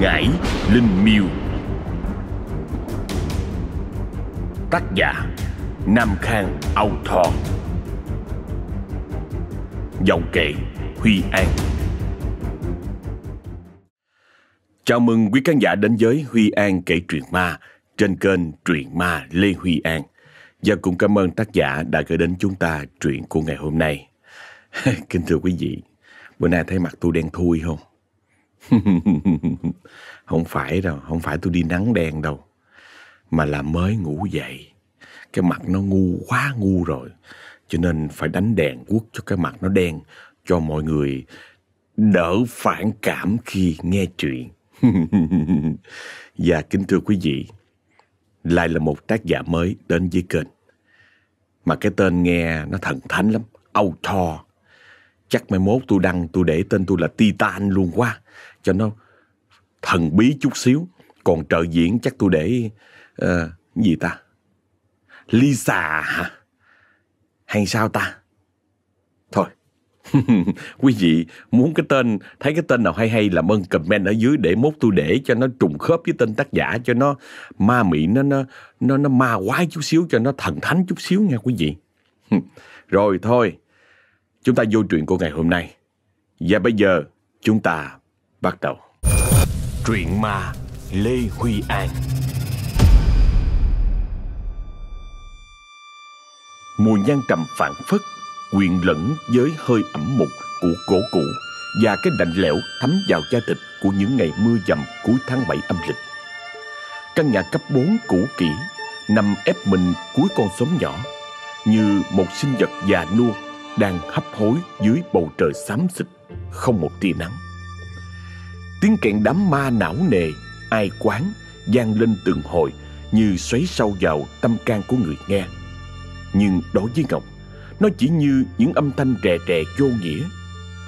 Ngải Linh Miêu Tác giả Nam Khang Âu Thọ Giọng kệ Huy An Chào mừng quý khán giả đến với Huy An kể truyện ma trên kênh Truyện Ma Lê Huy An. Và cũng cảm ơn tác giả đã gửi đến chúng ta truyện của ngày hôm nay. Kính thưa quý vị, bữa nay thấy mặt tôi đen thui không? không phải đâu, không phải tôi đi nắng đen đâu. Mà là mới ngủ dậy. Cái mặt nó ngu quá ngu rồi. Cho nên phải đánh đèn quất cho cái mặt nó đen. Cho mọi người đỡ phản cảm khi nghe chuyện. Và kính thưa quý vị, lại là một tác giả mới đến với kênh. Mà cái tên nghe nó thần thánh lắm, Author. Chắc mai mốt tôi đăng tôi để tên tôi là Titan luôn quá, cho nó thần bí chút xíu. Còn trợ diễn chắc tôi để uh, gì ta? Lisa hả? Hay sao ta? Thôi, quý vị muốn cái tên thấy cái tên nào hay hay làm ơn comment ở dưới để mốt tôi để cho nó trùng khớp với tên tác giả cho nó ma mị nó nó nó nó ma quái chút xíu cho nó thần thánh chút xíu nha quý vị rồi thôi chúng ta vô chuyện của ngày hôm nay và bây giờ chúng ta bắt đầu truyện ma, lê huy an mùi nhang trầm phản phất quyện lẫn với hơi ẩm mục của gỗ cũ và cái lạnh lẽo thấm vào da thịt của những ngày mưa dầm cuối tháng 7 âm lịch. Căn nhà cấp 4 cũ kỹ nằm ép mình cuối con xóm nhỏ, như một sinh vật già nua đang hấp hối dưới bầu trời xám xịt, không một tia nắng. Tiếng kẹn đám ma não nề, ai quán gian lên từng hồi như xoáy sâu vào tâm can của người nghe. Nhưng đối với Ngọc, nó chỉ như những âm thanh rè rè vô nghĩa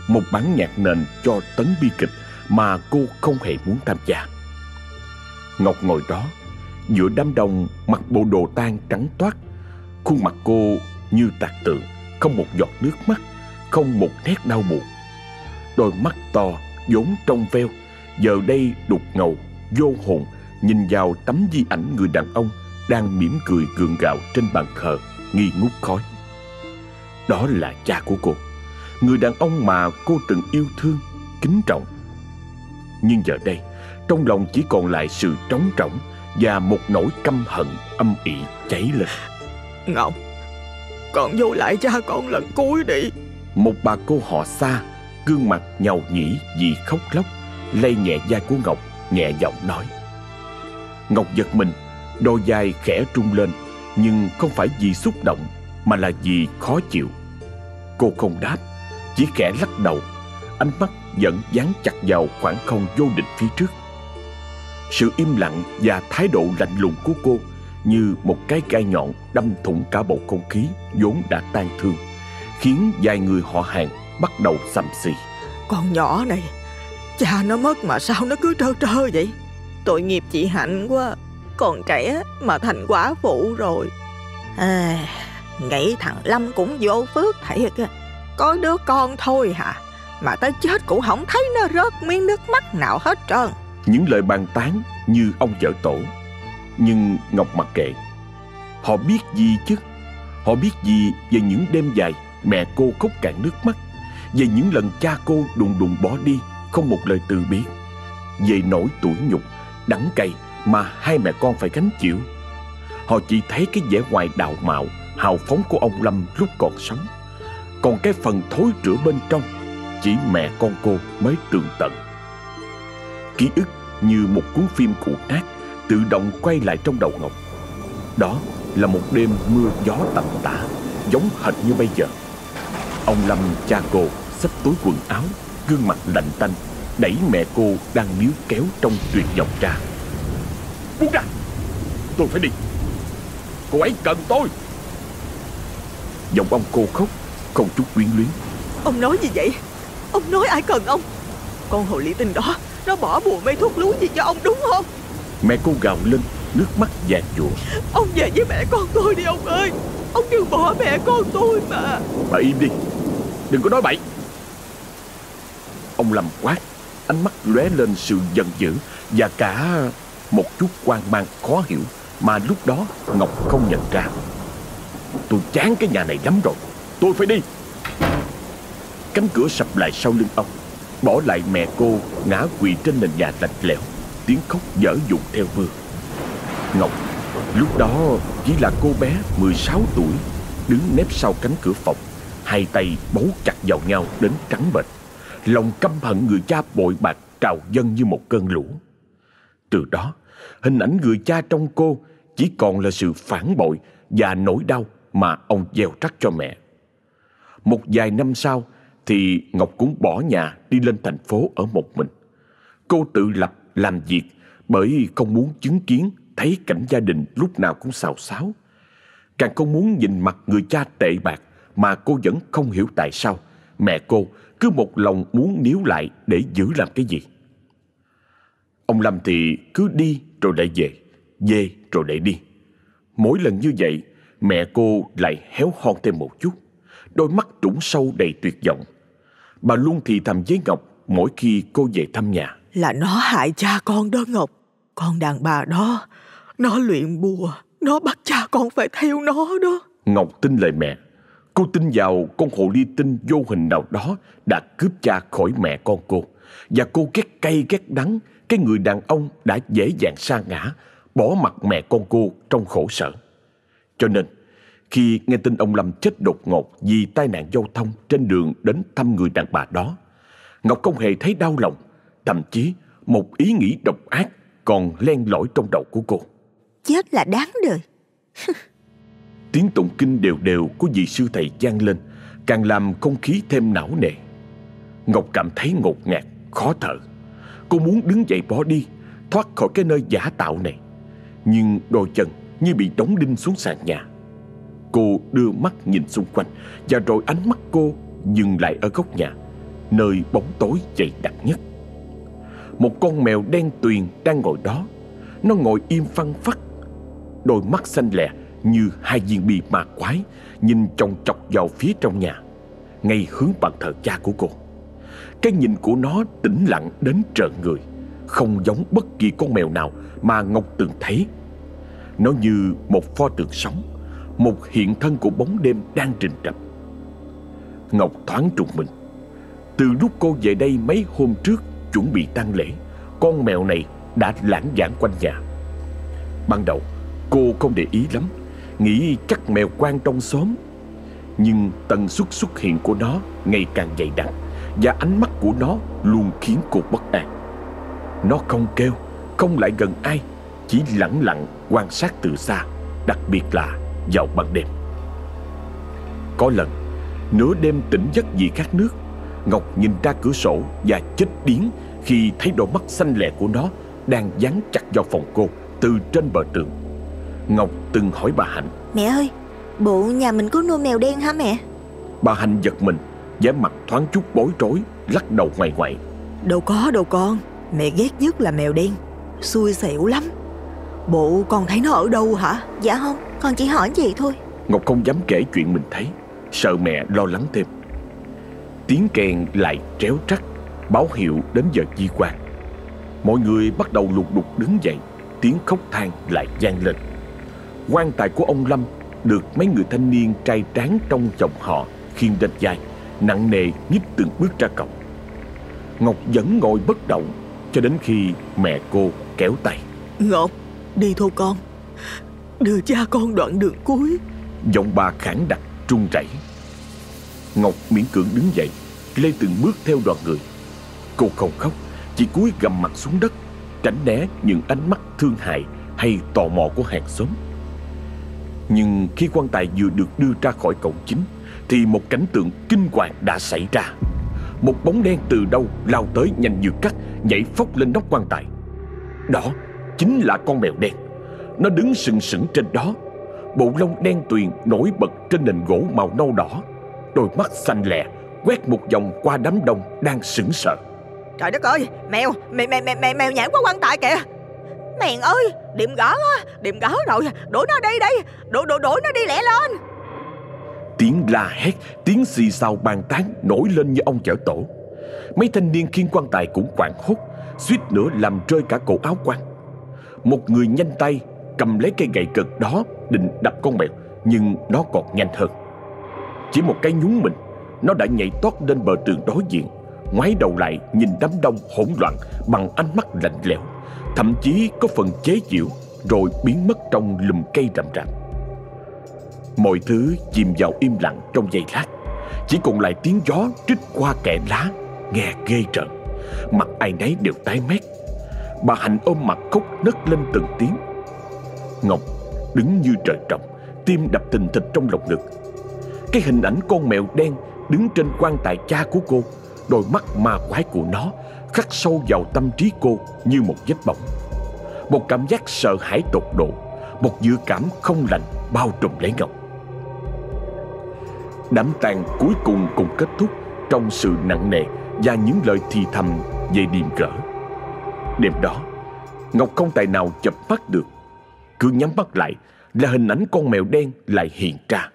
Một bản nhạc nền cho tấn bi kịch Mà cô không hề muốn tham gia Ngọc ngồi đó Giữa đám đông mặc bộ đồ tan trắng toát Khuôn mặt cô như tạc tượng Không một giọt nước mắt Không một nét đau buồn Đôi mắt to vốn trong veo Giờ đây đục ngầu Vô hồn Nhìn vào tấm di ảnh người đàn ông Đang mỉm cười gượng gạo trên bàn thờ Nghi ngút khói. Đó là cha của cô Người đàn ông mà cô từng yêu thương Kính trọng. Nhưng giờ đây Trong lòng chỉ còn lại sự trống rỗng Và một nỗi căm hận âm ỉ cháy lên. Ngọc Con vô lại cha con lần cuối đi. Một bà cô họ xa Gương mặt nhầu nhĩ vì khóc lóc, Lay nhẹ vai của Ngọc, Nhẹ giọng nói. Ngọc giật mình, Đôi vai khẽ trung lên, Nhưng không phải vì xúc động, Mà là vì khó chịu. Cô không đáp, Chỉ khẽ lắc đầu. Ánh mắt vẫn dán chặt vào khoảng không vô định phía trước. Sự im lặng và thái độ lạnh lùng của cô Như một cái gai nhọn đâm thủng cả bầu không khí vốn đã tan thương, Khiến vài người họ hàng bắt đầu sầm xì Con nhỏ này Cha nó mất mà sao nó cứ trơ trơ vậy? Tội nghiệp chị Hạnh quá Còn trẻ mà thành quả phụ rồi. À, Nghĩ thằng Lâm cũng vô phước thiệt Có đứa con thôi hả Mà tới chết cũng không thấy nó rớt miếng nước mắt nào hết trơn. Những lời bàn tán như ông vợ tổ. Nhưng Ngọc mặc kệ. Họ biết gì chứ? Họ biết gì về những đêm dài Mẹ cô khóc cạn nước mắt về những lần cha cô đùng đùng bỏ đi Không một lời từ biệt Về nỗi tủi nhục Đắng cay mà hai mẹ con phải gánh chịu Họ chỉ thấy cái vẻ ngoài đạo mạo hào phóng của ông Lâm lúc còn sống. Còn cái phần thối rữa bên trong, chỉ mẹ con cô mới tường tận. Ký ức như một cuốn phim cũ nát tự động quay lại trong đầu Ngọc. Đó là một đêm mưa gió tầm tã, giống hệt như bây giờ. Ông Lâm cha cô xách túi quần áo, gương mặt lạnh tanh, đẩy mẹ cô đang níu kéo trong tuyệt vọng ra. Buông ra! Tôi phải đi! Cô ấy cần tôi! Giọng ông cô khóc Không chút quyến luyến Ông nói gì vậy Ông nói ai cần ông Con hồ ly tinh đó Nó bỏ bùa mê thuốc lú gì cho ông đúng không Mẹ cô gào lên Nước mắt dạt dụa Ông về với mẹ con tôi đi ông ơi Ông đừng bỏ mẹ con tôi mà. Bà im đi. Đừng có nói bậy. Ông Lâm quát ánh mắt lóe lên sự giận dữ và cả một chút quan mang khó hiểu mà lúc đó Ngọc không nhận ra. Tôi chán cái nhà này lắm rồi, tôi phải đi. Cánh cửa sập lại sau lưng ông, bỏ lại mẹ cô ngã quỵ trên nền nhà lạnh lẽo, tiếng khóc dở dụng theo mưa. Ngọc lúc đó chỉ là cô bé 16 tuổi, đứng nép sau cánh cửa phòng, hai tay bấu chặt vào nhau đến trắng bệch. Lòng căm hận người cha bội bạc trào dâng như một cơn lũ. Từ đó, hình ảnh người cha trong cô chỉ còn là sự phản bội và nỗi đau mà ông gieo rắc cho mẹ. Một vài năm sau thì Ngọc cũng bỏ nhà đi lên thành phố ở một mình. Cô tự lập làm việc bởi không muốn chứng kiến thấy cảnh gia đình lúc nào cũng xào xáo. Càng không muốn nhìn mặt người cha tệ bạc mà cô vẫn không hiểu tại sao mẹ cô cứ một lòng muốn níu lại để giữ làm cái gì. Ông Lâm thì cứ đi rồi lại về, về rồi lại đi. Mỗi lần như vậy, mẹ cô lại héo hon thêm một chút, đôi mắt trũng sâu đầy tuyệt vọng. Bà luôn thì thầm với Ngọc mỗi khi cô về thăm nhà. Là nó hại cha con đó Ngọc, con đàn bà đó, nó luyện bùa, nó bắt cha con phải theo nó đó. Ngọc tin lời mẹ. Cô tin vào con hồ ly tinh vô hình nào đó đã cướp cha khỏi mẹ con cô. Và cô ghét cay ghét đắng cái người đàn ông đã dễ dàng sa ngã, bỏ mặt mẹ con cô trong khổ sở. Cho nên, khi nghe tin ông Lâm chết đột ngột vì tai nạn giao thông trên đường đến thăm người đàn bà đó, Ngọc không hề thấy đau lòng, thậm chí một ý nghĩ độc ác còn len lỏi trong đầu của cô. Chết là đáng đời. Tiếng tụng kinh đều đều của vị sư thầy gian lên, càng làm không khí thêm não nề. Ngọc cảm thấy ngột ngạt, khó thở. Cô muốn đứng dậy bỏ đi Thoát khỏi cái nơi giả tạo này Nhưng đôi chân như bị đóng đinh xuống sàn nhà Cô đưa mắt nhìn xung quanh Và rồi ánh mắt cô dừng lại ở góc nhà Nơi bóng tối dày đặc nhất Một con mèo đen tuyền đang ngồi đó Nó ngồi im phăng phắc Đôi mắt xanh lè như hai viên bi ma quái Nhìn chồng chọc vào phía trong nhà, Ngay hướng bàn thờ cha của cô. Cái nhìn của nó tĩnh lặng đến trợn người, Không giống bất kỳ con mèo nào mà Ngọc từng thấy. Nó như một pho tượng sống, Một hiện thân của bóng đêm đang trình trập. Ngọc thoáng trùng mình. Từ lúc cô về đây mấy hôm trước Chuẩn bị tang lễ, Con mèo này đã lãng vãng quanh nhà. Ban đầu cô không để ý lắm, Nghĩ chắc mèo quan trong xóm. Nhưng tần suất xuất hiện của nó ngày càng dày đặc và ánh mắt của nó luôn khiến cô bất an. Nó không kêu, Không lại gần ai, Chỉ lặng lặng quan sát từ xa, Đặc biệt là vào ban đêm. Có lần, Nửa đêm tỉnh giấc vì khát nước, Ngọc nhìn ra cửa sổ Và chết điếng Khi thấy đôi mắt xanh lè của nó Đang dán chặt vào phòng cô Từ trên bờ tường. Ngọc từng hỏi bà Hạnh. Mẹ ơi Bộ nhà mình có nuôi mèo đen hả mẹ? Bà Hạnh giật mình vẻ mặt thoáng chút bối rối lắc đầu ngoài ngoại đâu có đâu con mẹ ghét nhất là mèo đen. Xui xẻo lắm. Bộ con thấy nó ở đâu hả? Dạ không con chỉ hỏi vậy thôi. Ngọc không dám kể chuyện mình thấy sợ mẹ lo lắng thêm. Tiếng kèn lại tréo trắc báo hiệu đến giờ di quan. Mọi người bắt đầu lục đục đứng dậy tiếng khóc than lại vang lên quan tài của ông lâm được mấy người thanh niên trai tráng trong dòng họ khiêng lên vai nặng nề nhích từng bước ra cổng. Ngọc vẫn ngồi bất động cho đến khi mẹ cô kéo tay. Ngọc, đi thôi con. Đưa cha con đoạn đường cuối. Giọng bà khản đặc trung chảy. Ngọc miễn cưỡng đứng dậy, lê từng bước theo đoàn người. Cô không khóc, chỉ cúi gầm mặt xuống đất, tránh né những ánh mắt thương hại hay tò mò của hàng xóm. Nhưng khi quan tài vừa được đưa ra khỏi cổng chính, thì một cảnh tượng kinh hoàng đã xảy ra. Một bóng đen từ đâu lao tới nhanh như cắt Nhảy phóc lên nóc quan tài. Đó chính là con mèo đen. Nó đứng sừng sững trên đó. Bộ lông đen tuyền nổi bật trên nền gỗ màu nâu đỏ. Đôi mắt xanh lẹ Quét một vòng qua đám đông đang sững sờ. Trời đất ơi Mèo Mèo, mèo, mèo, mèo nhảy qua quan tài kìa. Mèn ơi Điểm gõ á Điểm gõ rồi Đuổi nó đi đi Đuổi, đuổi, đuổi nó đi lẹ lên. Tiếng la hét, tiếng xì xào bàn tán nổi lên như ông chở tổ. Mấy thanh niên khiên quan tài cũng quảng hốt Suýt nữa làm rơi cả cổ áo quan. Một người nhanh tay Cầm lấy cây gậy cực đó Định đập con mèo Nhưng nó còn nhanh hơn. Chỉ một cái nhún mình Nó đã nhảy tót lên bờ tường đối diện Ngoái đầu lại nhìn đám đông hỗn loạn Bằng ánh mắt lạnh lẽo. Thậm chí có phần chế chịu Rồi biến mất trong lùm cây rậm rạp. Mọi thứ chìm vào im lặng trong giây lát. Chỉ còn lại tiếng gió trích qua kẽ lá, Nghe ghê rợn. Mặt ai nấy đều tái mét. Bà Hạnh ôm mặt khóc nấc lên từng tiếng. Ngọc đứng như trời trồng, Tim đập thình thịch trong lồng ngực. Cái hình ảnh con mèo đen Đứng trên quan tài cha của cô, Đôi mắt ma quái của nó Khắc sâu vào tâm trí cô Như một vết bỏng Một cảm giác sợ hãi tột độ, Một dự cảm không lành bao trùm lấy Ngọc. Đám tang cuối cùng cũng kết thúc Trong sự nặng nề Và những lời thì thầm về điềm gỡ Đêm đó, Ngọc không tài nào chập mắt được. Cứ nhắm mắt lại Là hình ảnh con mèo đen lại hiện ra.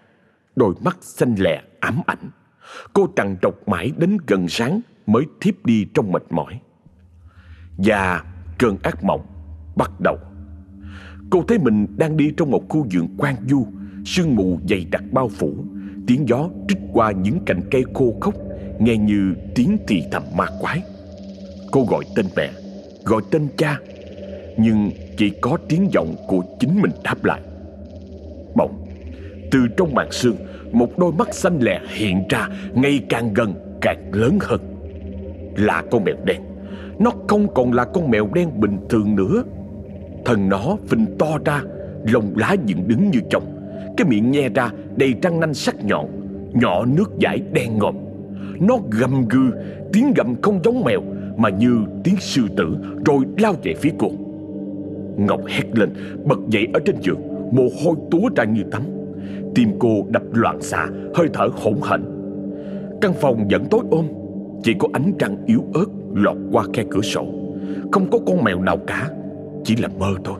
Đôi mắt xanh lè ám ảnh. Cô trằn trọc mãi đến gần sáng. Mới thiếp đi trong mệt mỏi. Và cơn ác mộng bắt đầu. Cô thấy mình đang đi trong một khu vườn quan du, Sương mù dày đặc bao phủ, Tiếng gió trích qua những cành cây khô khốc, Nghe như tiếng thì thầm ma quái. Cô gọi tên mẹ, Gọi tên cha, Nhưng chỉ có tiếng giọng của chính mình đáp lại. Bỗng, Từ trong màn sương, Một đôi mắt xanh lè hiện ra Ngày càng gần, càng lớn hơn. Là con mèo đen. Nó không còn là con mèo đen bình thường nữa. Thân nó phình to ra, Lông lá dựng đứng như chồng. Cái miệng nhe ra, đầy răng nanh sắc nhọn, Nhỏ nước dãi đen ngòm. Nó gầm gừ, Tiếng gầm không giống mèo, Mà như tiếng sư tử, Rồi lao về phía cô. Ngọc hét lên, Bật dậy ở trên giường, Mồ hôi túa ra như tắm. Tim cô đập loạn xạ, Hơi thở hỗn hển. Căn phòng vẫn tối ôm chỉ có ánh trăng yếu ớt lọt qua khe cửa sổ. Không có con mèo nào cả, Chỉ là mơ thôi.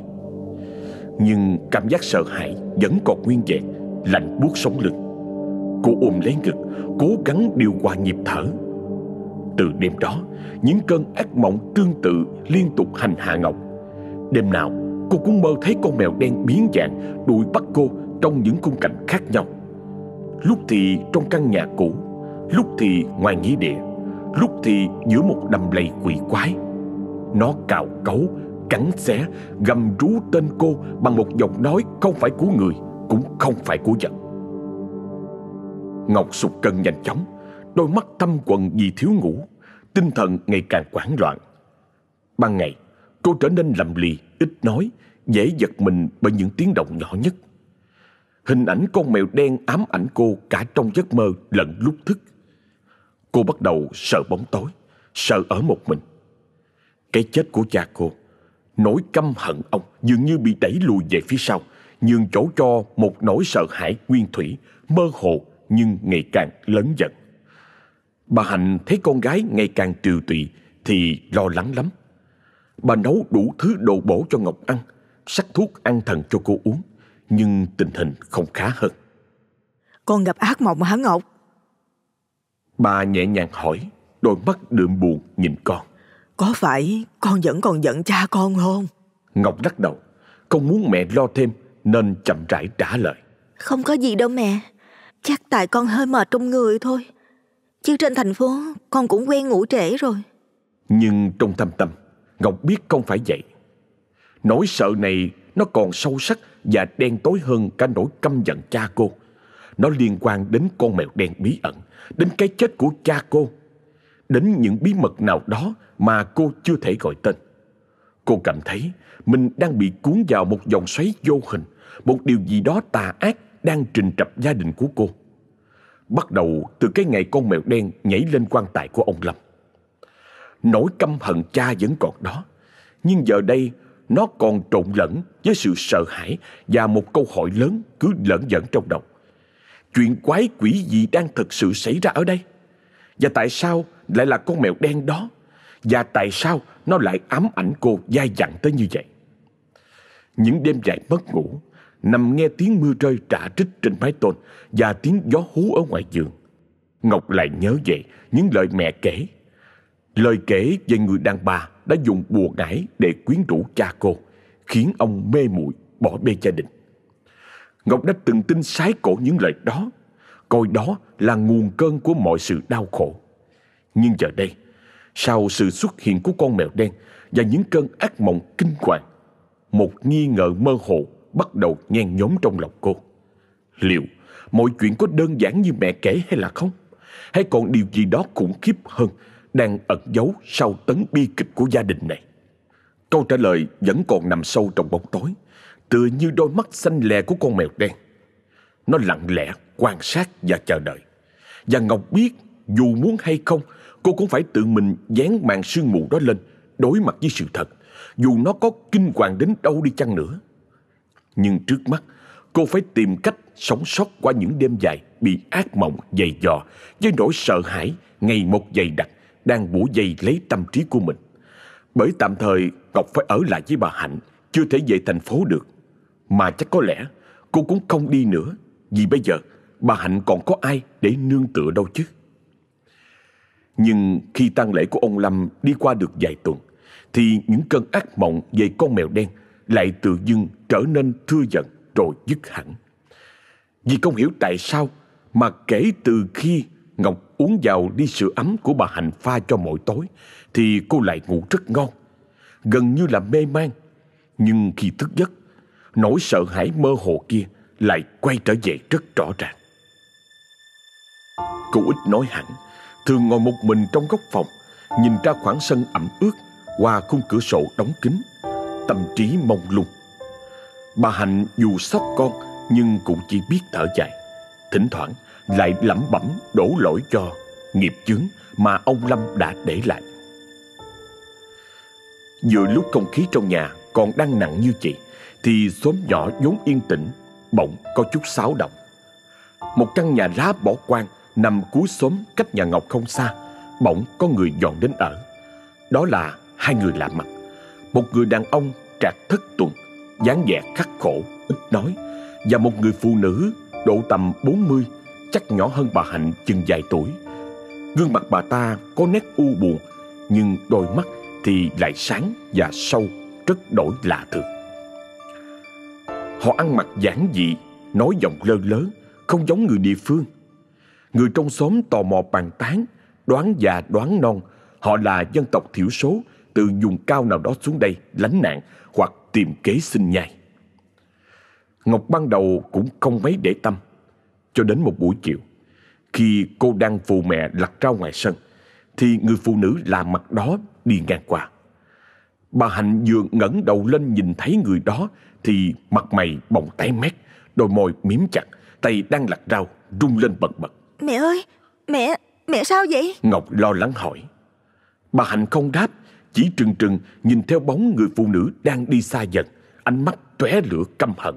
Nhưng cảm giác sợ hãi Vẫn còn nguyên vẹn, Lạnh buốt sống lưng. Cô ôm lấy ngực, Cố gắng điều hòa nhịp thở. Từ đêm đó, Những cơn ác mộng tương tự Liên tục hành hạ Ngọc. Đêm nào, cô cũng mơ thấy con mèo đen biến dạng, Đuổi bắt cô trong những khung cảnh khác nhau. Lúc thì trong căn nhà cũ, Lúc thì ngoài nghĩa địa. Lúc thì giữa một đầm lầy quỷ quái. Nó cào cấu Cắn xé Gầm rú tên cô Bằng một giọng nói không phải của người Cũng không phải của vật. Ngọc sụt cân nhanh chóng Đôi mắt thâm quần vì thiếu ngủ Tinh thần ngày càng quảng loạn. Ban ngày Cô trở nên lầm lì, ít nói Dễ giật mình bởi những tiếng động nhỏ nhất. Hình ảnh con mèo đen ám ảnh cô Cả trong giấc mơ lẫn lúc thức. Cô bắt đầu sợ bóng tối, Sợ ở một mình. Cái chết của cha cô Nỗi căm hận ông dường như bị đẩy lùi về phía sau, Nhường chỗ cho một nỗi sợ hãi nguyên thủy, Mơ hồ nhưng ngày càng lớn dần. Bà Hạnh thấy con gái ngày càng tiều tụy Thì lo lắng lắm. Bà nấu đủ thứ đồ bổ cho Ngọc ăn, Sắc thuốc an thần cho cô uống, Nhưng tình hình không khá hơn. Con gặp ác mộng hả Ngọc? Bà nhẹ nhàng hỏi Đôi mắt đượm buồn nhìn con. Có phải con vẫn còn giận cha con không? Ngọc lắc đầu Không muốn mẹ lo thêm Nên chậm rãi trả lời. Không có gì đâu mẹ Chắc tại con hơi mệt trong người thôi. Chứ trên thành phố con cũng quen ngủ trễ rồi. Nhưng trong thâm tâm Ngọc biết không phải vậy. Nỗi sợ này nó còn sâu sắc Và đen tối hơn cả nỗi căm giận cha cô nó liên quan đến con mèo đen bí ẩn, Đến cái chết của cha cô, Đến những bí mật nào đó Mà cô chưa thể gọi tên. Cô cảm thấy Mình đang bị cuốn vào một dòng xoáy vô hình, Một điều gì đó tà ác Đang trình trập gia đình của cô. Bắt đầu từ cái ngày con mèo đen Nhảy lên quan tài của ông Lâm. Nỗi căm hận cha vẫn còn đó, Nhưng giờ đây Nó còn trộn lẫn với sự sợ hãi Và một câu hỏi lớn cứ lẫn dẫn trong đầu. Chuyện quái quỷ gì đang thực sự xảy ra ở đây? Và tại sao lại là con mèo đen đó? Và tại sao nó lại ám ảnh cô dai dẳng tới như vậy? Những đêm dài mất ngủ Nằm nghe tiếng mưa rơi trả trích trên mái tôn Và tiếng gió hú ở ngoài giường. Ngọc lại nhớ về những lời mẹ kể. Lời kể về người đàn bà đã dùng bùa ngải để quyến rũ cha cô, khiến ông mê muội bỏ bê gia đình. Ngọc đã từng tin sái cổ những lời đó, coi đó là nguồn cơn của mọi sự đau khổ. Nhưng giờ đây, sau sự xuất hiện của con mèo đen và những cơn ác mộng kinh hoàng, một nghi ngờ mơ hồ bắt đầu nhen nhóm trong lòng cô. Liệu mọi chuyện có đơn giản như mẹ kể hay là không? Hay còn điều gì đó khủng khiếp hơn đang ẩn giấu sau tấn bi kịch của gia đình này? Câu trả lời vẫn còn nằm sâu trong bóng tối, tựa như đôi mắt xanh lè của con mèo đen. Nó lặng lẽ quan sát và chờ đợi. Và Ngọc biết dù muốn hay không, cô cũng phải tự mình dán màn sương mù đó lên, đối mặt với sự thật, dù nó có kinh hoàng đến đâu đi chăng nữa. Nhưng trước mắt, cô phải tìm cách sống sót qua những đêm dài bị ác mộng dày dò với nỗi sợ hãi ngày một dày đặc đang bủa dày lấy tâm trí của mình. Bởi tạm thời Ngọc phải ở lại với bà Hạnh, chưa thể về thành phố được. Mà chắc có lẽ cô cũng không đi nữa, vì bây giờ bà Hạnh còn có ai để nương tựa đâu chứ. Nhưng khi tang lễ của ông Lâm đi qua được vài tuần, thì những cơn ác mộng về con mèo đen lại tự dưng trở nên thưa dần rồi dứt hẳn. Vì không hiểu tại sao mà kể từ khi Ngọc uống vào đi sữa ấm của bà Hạnh pha cho mỗi tối thì cô lại ngủ rất ngon, gần như là mê man. Nhưng khi thức giấc, nỗi sợ hãi mơ hồ kia lại quay trở về rất rõ ràng. Cụ ít nói hẳn, thường ngồi một mình trong góc phòng, nhìn ra khoảng sân ẩm ướt qua khung cửa sổ đóng kín, tâm trí mông lung. Bà Hạnh dù sốc con nhưng cũng chỉ biết thở dài. Thỉnh thoảng lại lẩm bẩm đổ lỗi cho nghiệp chướng mà ông Lâm đã để lại. Vừa lúc không khí trong nhà còn đang nặng như chị thì xóm nhỏ vốn yên tĩnh bỗng có chút xáo động. Một căn nhà lá bỏ quang nằm cuối xóm cách nhà Ngọc không xa, bỗng có người dọn đến ở. Đó là hai người lạ mặt. Một người đàn ông trạc thất tuần, dáng vẻ khắc khổ, ít nói, và một người phụ nữ độ tầm 40, chắc nhỏ hơn bà Hạnh chừng vài tuổi. Gương mặt bà ta có nét u buồn, nhưng đôi mắt thì lại sáng và sâu, rất đổi lạ thường. Họ ăn mặc giản dị, nói giọng lơ lớ, không giống người địa phương. Người trong xóm tò mò bàn tán, đoán già đoán non, họ là dân tộc thiểu số từ vùng cao nào đó xuống đây lánh nạn hoặc tìm kế sinh nhai. Ngọc ban đầu cũng không mấy để tâm, cho đến một buổi chiều, khi cô đang phụ mẹ lặt rau ngoài sân, thì người phụ nữ lạ mặt đó đi ngang qua. Bà Hạnh vừa ngẩng đầu lên nhìn thấy người đó thì mặt mày bỗng tái mét, đôi môi miếm chặt, tay đang lặt rau rung lên bật bật. Mẹ ơi, mẹ, mẹ sao vậy? Ngọc lo lắng hỏi. Bà Hạnh không đáp, chỉ trừng trừng nhìn theo bóng người phụ nữ đang đi xa dần, ánh mắt tóe lửa căm hận.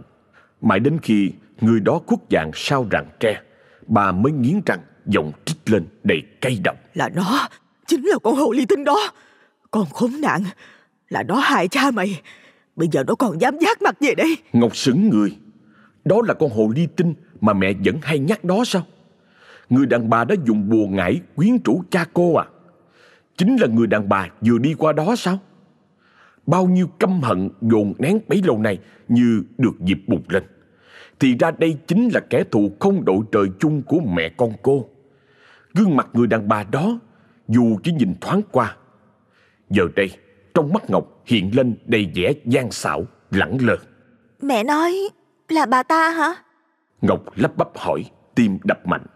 Mãi đến khi người đó khuất dạng sau rặng tre, bà mới nghiến răng giọng trích lên đầy cay độc. Là nó, chính là con hồ ly tinh đó. Con khốn nạn, là nó hại cha mày. Bây giờ nó còn dám giác mặt về đây. Ngọc sững người. Đó là con hồ ly tinh mà mẹ vẫn hay nhắc đó sao? Người đàn bà đã dùng bùa ngải quyến rũ cha cô à? Chính là người đàn bà vừa đi qua đó sao? Bao nhiêu căm hận dồn nén bấy lâu nay như được dịp bùng lên. Thì ra đây chính là kẻ thù không đội trời chung của mẹ con cô. Gương mặt người đàn bà đó dù chỉ nhìn thoáng qua. Giờ đây, trong mắt Ngọc hiện lên đầy vẻ gian xảo, lẳng lơ. Mẹ nói là bà ta hả? Ngọc lắp bắp hỏi, tim đập mạnh.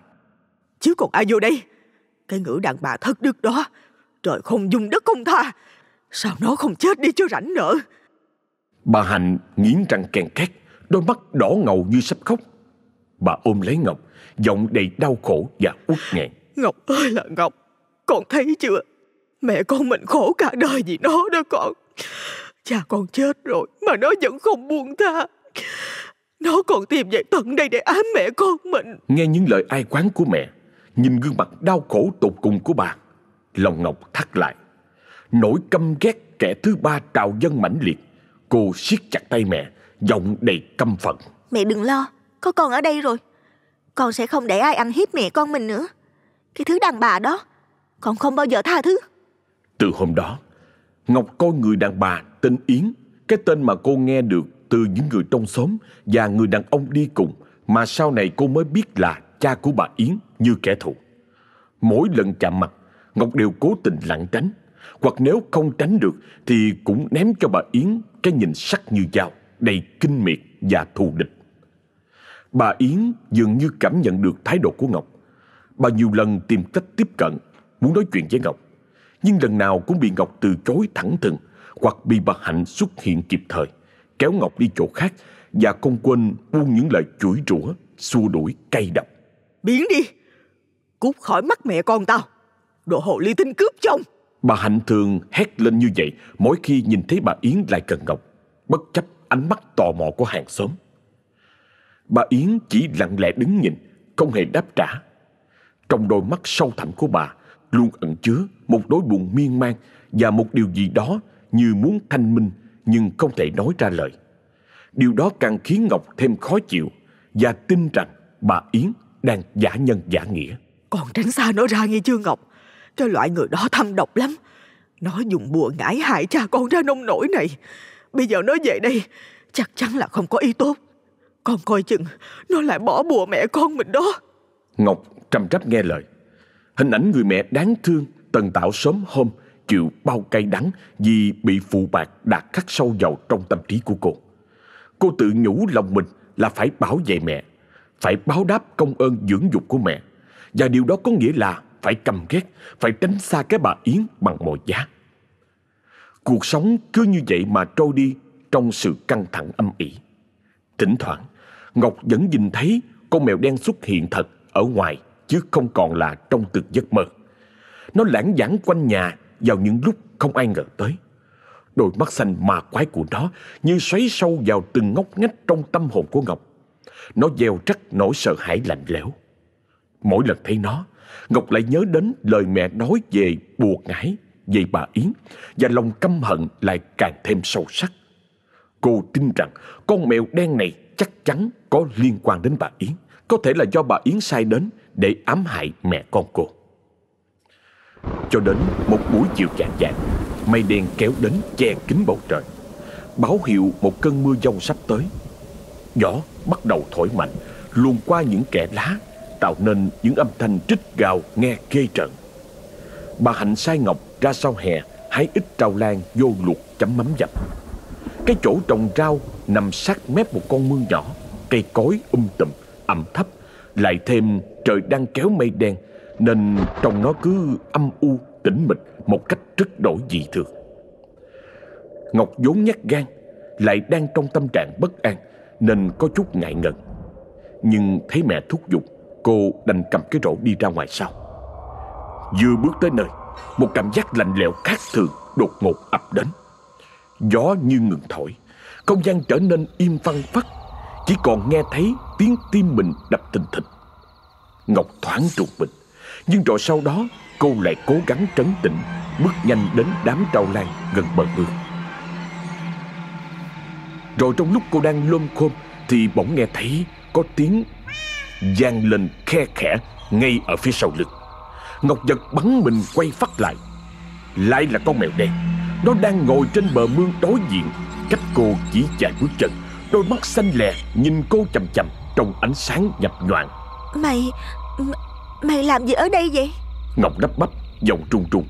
Chứ còn ai vô đây? Cái ngữ đàn bà thất đức đó, trời không dung đất không tha. Sao nó không chết đi cho rảnh nợ? Bà Hạnh nghiến răng kèn két, đôi mắt đỏ ngầu như sắp khóc. Bà ôm lấy Ngọc, giọng đầy đau khổ và uất nghẹn. Ngọc ơi là Ngọc, con thấy chưa? Mẹ con mình khổ cả đời vì nó đó con. Cha con chết rồi mà nó vẫn không buông tha. Nó còn tìm về tận đây để ám mẹ con mình. Nghe những lời ai quán của mẹ, nhìn gương mặt đau khổ tột cùng của bà, lòng Ngọc thắt lại. Nỗi căm ghét kẻ thứ ba trào dân mãnh liệt. Cô siết chặt tay mẹ, giọng đầy căm phận. Mẹ đừng lo, có con ở đây rồi. Con sẽ không để ai ăn hiếp mẹ con mình nữa. Cái thứ đàn bà đó, con không bao giờ tha thứ. Từ hôm đó, Ngọc coi người đàn bà tên Yến, cái tên mà cô nghe được từ những người trong xóm và người đàn ông đi cùng mà sau này cô mới biết là cha của bà Yến như kẻ thù. Mỗi lần chạm mặt, Ngọc đều cố tình lảng tránh, hoặc nếu không tránh được thì cũng ném cho bà Yến cái nhìn sắc như dao, đầy kinh miệt và thù địch. Bà Yến dường như cảm nhận được thái độ của Ngọc. Bà nhiều lần tìm cách tiếp cận, muốn nói chuyện với Ngọc. Nhưng lần nào cũng bị Ngọc từ chối thẳng thừng hoặc bị bà Hạnh xuất hiện kịp thời, kéo Ngọc đi chỗ khác và không quên buông những lời chửi rủa, xua đuổi cay độc. Biến đi, cút khỏi mắt mẹ con tao, đồ hồ ly tinh cướp chồng. Bà Hạnh thường hét lên như vậy mỗi khi nhìn thấy bà Yến lại gần Ngọc, bất chấp ánh mắt tò mò của hàng xóm. Bà Yến chỉ lặng lẽ đứng nhìn, không hề đáp trả. Trong đôi mắt sâu thẳm của bà luôn ẩn chứa một nỗi buồn miên man và một điều gì đó như muốn thanh minh nhưng không thể nói ra lời. Điều đó càng khiến Ngọc thêm khó chịu và tin rằng bà Yến đang giả nhân giả nghĩa. Còn tránh xa nó ra nghe chưa Ngọc? Cái loại người đó thâm độc lắm. Nó dùng bùa ngải hại cha con ra nông nổi này. Bây giờ nó về đây, chắc chắn là không có ý tốt. Con coi chừng, nó lại bỏ bùa mẹ con mình đó. Ngọc trầm trách nghe lời. Hình ảnh người mẹ đáng thương tần tạo sớm hôm chịu bao cay đắng vì bị phụ bạc đã khắc sâu vào trong tâm trí của cô. Cô tự nhủ lòng mình là phải bảo vệ mẹ, phải báo đáp công ơn dưỡng dục của mẹ. Và điều đó có nghĩa là phải cầm ghét, phải tránh xa cái bà Yến bằng mọi giá. Cuộc sống cứ như vậy mà trôi đi trong sự căng thẳng âm ỉ. Thỉnh thoảng, Ngọc vẫn nhìn thấy con mèo đen xuất hiện thật ở ngoài chứ không còn là trong từng giấc mơ. Nó lãng vãng quanh nhà vào những lúc không ai ngờ tới. Đôi mắt xanh mà quái của nó như xoáy sâu vào từng ngóc ngách trong tâm hồn của Ngọc. Nó gieo rắc nỗi sợ hãi lạnh lẽo. Mỗi lần thấy nó, Ngọc lại nhớ đến lời mẹ nói về buộc ngải, về bà Yến và lòng căm hận lại càng thêm sâu sắc. Cô tin rằng con mèo đen này chắc chắn có liên quan đến bà Yến. Có thể là do bà Yến sai đến để ám hại mẹ con cô. Cho đến một buổi chiều chạng chạng, mây đen kéo đến che kín bầu trời. Báo hiệu một cơn mưa giông sắp tới. Gió bắt đầu thổi mạnh, luồn qua những kẽ lá, tạo nên những âm thanh trích gào nghe ghê trận. Bà Hạnh sai Ngọc ra sau hè hái ít rau lan vô luộc chấm mắm dập. Cái chỗ trồng rau nằm sát mép một con mương nhỏ, cây cối um tùm, ẩm thấp, lại thêm trời đang kéo mây đen nên trong nó cứ âm u, tĩnh mịch một cách rất đổi dị thường. Ngọc vốn nhát gan, lại đang trong tâm trạng bất an nên có chút ngại ngần. Nhưng thấy mẹ thúc giục, cô đành cầm cái rổ đi ra ngoài sau. Vừa bước tới nơi, một cảm giác lạnh lẽo khác thường đột ngột ập đến. Gió như ngừng thổi, không gian trở nên im phăng phắc, chỉ còn nghe thấy tiếng tim mình đập thình thịch. Ngọc thoáng trục mình, nhưng rồi sau đó cô lại cố gắng trấn tĩnh, bước nhanh đến đám trao lan gần bờ mương. Rồi trong lúc cô đang lôm khôm thì bỗng nghe thấy có tiếng vang lên khe khẽ ngay ở phía sau lưng. Ngọc giật bắn mình quay phát lại. Lại là con mèo đen. Nó đang ngồi trên bờ mương đối diện, cách cô chỉ vài bước chân. Đôi mắt xanh lè nhìn cô chầm chầm trong ánh sáng nhập nhoạng. Mày... Mày làm gì ở đây vậy? Ngọc đắp bắp, giọng trung trung,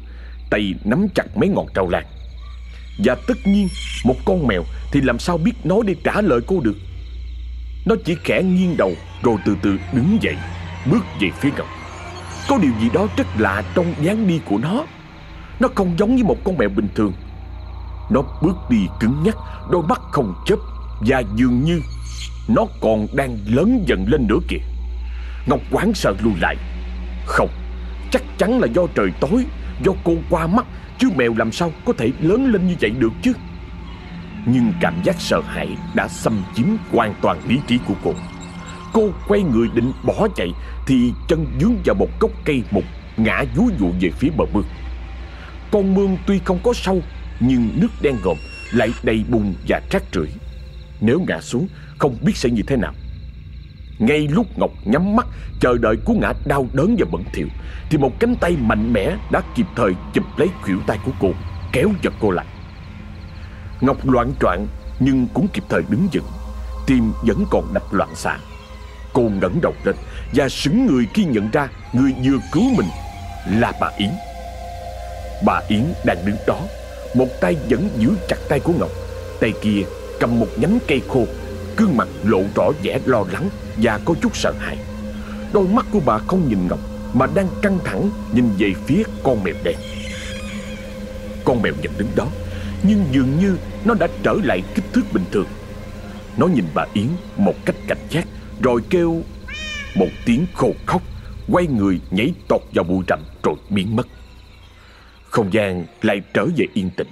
tay nắm chặt mấy ngọn trao lan. Và tất nhiên, một con mèo thì làm sao biết nói để trả lời cô được. Nó chỉ khẽ nghiêng đầu rồi từ từ đứng dậy, bước về phía Ngọc. Có điều gì đó rất lạ trong dáng đi của nó. Nó không giống như một con mèo bình thường. Nó bước đi cứng nhắc, đôi mắt không chớp và dường như nó còn đang lớn dần lên nữa kìa. Ngọc quán sợ lùi lại. Không, chắc chắn là do trời tối, do cô qua mắt, chứ mèo làm sao có thể lớn lên như vậy được chứ. Nhưng cảm giác sợ hãi đã xâm chiếm hoàn toàn lý trí của cô. Cô quay người định bỏ chạy thì chân dướng vào một gốc cây mục ngã vú dụ về phía bờ mương. Con mương tuy không có sâu nhưng nước đen ngòm lại đầy bùn và rác rưởi. Nếu ngã xuống không biết sẽ như thế nào. Ngay lúc Ngọc nhắm mắt, chờ đợi cú ngã đau đớn và bẩn thỉu, Thì một cánh tay mạnh mẽ đã kịp thời chụp lấy khuỷu tay của cô, Kéo giật cô lại. Ngọc loạn troạn nhưng cũng kịp thời đứng vững. Tim vẫn còn đập loạn xạ. Cô ngẩng đầu lên Và sững người khi nhận ra Người vừa cứu mình là bà Yến. Bà Yến đang đứng đó, Một tay vẫn giữ chặt tay của Ngọc, Tay kia cầm một nhánh cây khô Gương mặt lộ rõ vẻ lo lắng Và có chút sợ hãi. Đôi mắt của bà không nhìn Ngọc, Mà đang căng thẳng nhìn về phía con mèo đen. Con mèo vẫn đứng đó, Nhưng dường như nó đã trở lại kích thước bình thường. Nó nhìn bà Yến một cách cảnh giác, Rồi kêu một tiếng khô khóc, Quay người nhảy tọt vào bụi rậm rồi biến mất. Không gian lại trở về yên tĩnh.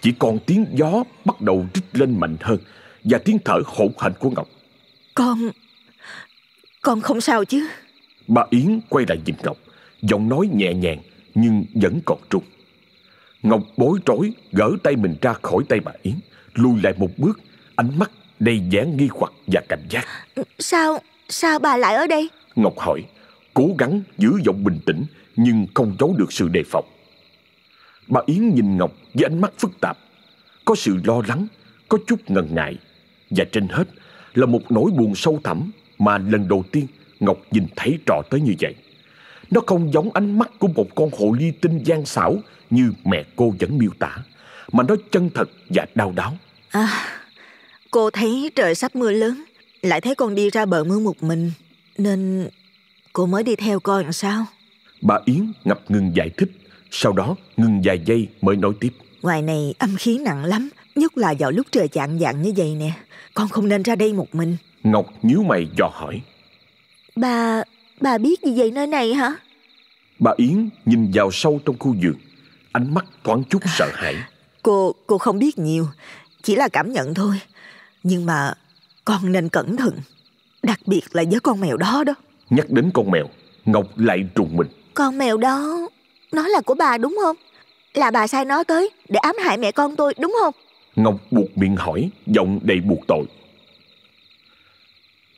Chỉ còn tiếng gió bắt đầu rít lên mạnh hơn và tiếng thở hổn hển của Ngọc. Con... Con không sao chứ? Bà Yến quay lại nhìn Ngọc Giọng nói nhẹ nhàng nhưng vẫn còn trung. Ngọc bối rối gỡ tay mình ra khỏi tay bà Yến Lùi lại một bước Ánh mắt đầy vẻ nghi hoặc và cảnh giác. Sao... Sao bà lại ở đây? Ngọc hỏi Cố gắng giữ giọng bình tĩnh Nhưng không giấu được sự đề phòng. Bà Yến nhìn Ngọc với ánh mắt phức tạp Có sự lo lắng Có chút ngần ngại Và trên hết là một nỗi buồn sâu thẳm Mà lần đầu tiên Ngọc nhìn thấy trọ tới như vậy. Nó không giống ánh mắt của một con hồ ly tinh gian xảo Như mẹ cô vẫn miêu tả Mà nó chân thật và đau đớn À Cô thấy trời sắp mưa lớn Lại thấy con đi ra bờ mưa một mình Nên cô mới đi theo coi làm sao? Bà Yến ngập ngừng giải thích Sau đó ngừng vài giây mới nói tiếp. Ngoài này âm khí nặng lắm Nhất là vào lúc trời chạng vạng như vậy nè Con không nên ra đây một mình Ngọc nhíu mày dò hỏi Bà... bà biết gì về nơi này hả? Bà Yến nhìn vào sâu trong khu vườn Ánh mắt thoáng chút sợ hãi Cô... cô không biết nhiều Chỉ là cảm nhận thôi Nhưng mà con nên cẩn thận Đặc biệt là với con mèo đó đó Nhắc đến con mèo Ngọc lại trùng mình Con mèo đó Nó là của bà đúng không? Là bà sai nó tới để ám hại mẹ con tôi đúng không? Ngọc buộc miệng hỏi Giọng đầy buộc tội.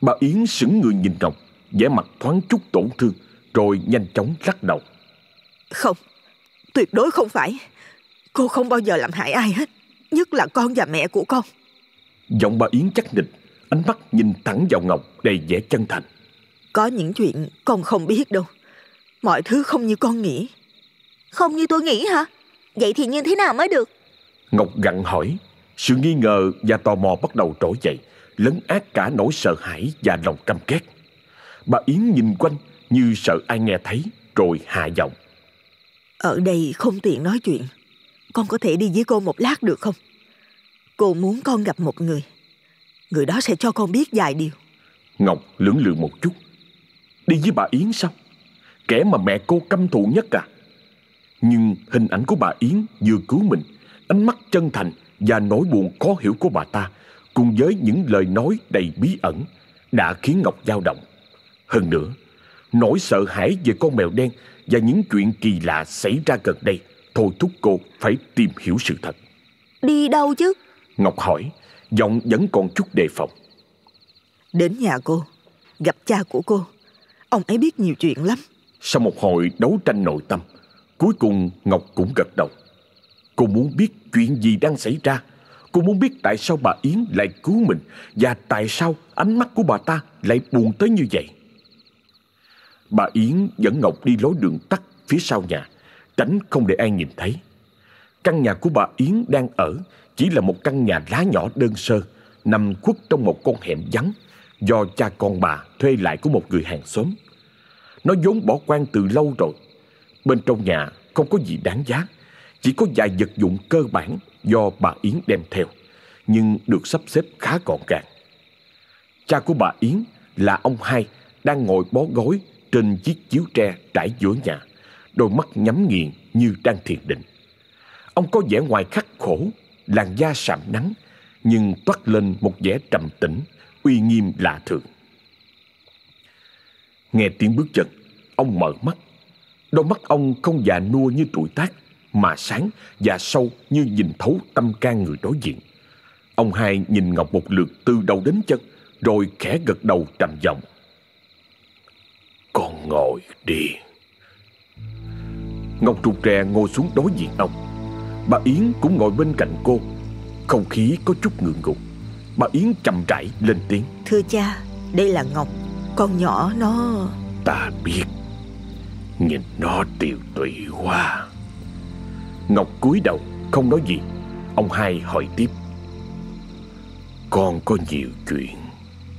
Bà Yến sững người nhìn Ngọc vẻ mặt thoáng chút tổn thương Rồi nhanh chóng lắc đầu. Không Tuyệt đối không phải. Cô không bao giờ làm hại ai hết Nhất là con và mẹ của con. Giọng bà Yến chắc nịch Ánh mắt nhìn thẳng vào Ngọc đầy vẻ chân thành. Có những chuyện con không biết đâu. Mọi thứ không như con nghĩ. Không như tôi nghĩ hả? Vậy thì như thế nào mới được? Ngọc gặn hỏi. Sự nghi ngờ và tò mò bắt đầu trỗi dậy Lấn át cả nỗi sợ hãi và lòng căm ghét. Bà Yến nhìn quanh như sợ ai nghe thấy Rồi hạ giọng. Ở đây không tiện nói chuyện. Con có thể đi với cô một lát được không? Cô muốn con gặp một người. Người đó sẽ cho con biết vài điều. Ngọc lưỡng lự một chút. Đi với bà Yến sao? Kẻ mà mẹ cô căm thù nhất à? Nhưng hình ảnh của bà Yến vừa cứu mình Ánh mắt chân thành và nỗi buồn khó hiểu của bà ta Cùng với những lời nói đầy bí ẩn Đã khiến Ngọc dao động. Hơn nữa Nỗi sợ hãi về con mèo đen Và những chuyện kỳ lạ xảy ra gần đây Thôi thúc cô phải tìm hiểu sự thật. Đi đâu chứ? Ngọc hỏi Giọng vẫn còn chút đề phòng. Đến nhà cô Gặp cha của cô. Ông ấy biết nhiều chuyện lắm. Sau một hồi đấu tranh nội tâm Cuối cùng Ngọc cũng gật đầu Cô muốn biết chuyện gì đang xảy ra. Cô muốn biết tại sao bà Yến lại cứu mình Và tại sao ánh mắt của bà ta lại buồn tới như vậy. Bà Yến dẫn Ngọc đi lối đường tắt phía sau nhà, Tránh không để ai nhìn thấy. Căn nhà của bà Yến đang ở Chỉ là một căn nhà lá nhỏ đơn sơ, Nằm khuất trong một con hẻm vắng Do cha con bà thuê lại của một người hàng xóm. Nó vốn bỏ quan từ lâu rồi. Bên trong nhà không có gì đáng giá. Chỉ có vài vật dụng cơ bản Do bà Yến đem theo, Nhưng được sắp xếp khá gọn gàng. Cha của bà Yến là ông hai Đang ngồi bó gối trên chiếc chiếu tre trải giữa nhà, Đôi mắt nhắm nghiền như đang thiền định. Ông có vẻ ngoài khắc khổ, Làn da sạm nắng, Nhưng toát lên một vẻ trầm tĩnh, Uy nghiêm lạ thường. Nghe tiếng bước chân, Ông mở mắt. Đôi mắt ông không già nua như tuổi tác mà sáng và sâu như nhìn thấu tâm can người đối diện. Ông hai nhìn Ngọc một lượt từ đầu đến chân Rồi khẽ gật đầu trầm giọng. Con ngồi đi. Ngọc trục trè ngồi xuống đối diện ông. Bà Yến cũng ngồi bên cạnh cô. Không khí có chút ngượng ngùng. Bà Yến chậm rãi lên tiếng. Thưa cha Đây là Ngọc Con nhỏ nó. Ta biết. Nhìn nó tiều tụy quá Ngọc cúi đầu không nói gì. Ông hai hỏi tiếp. Con có nhiều chuyện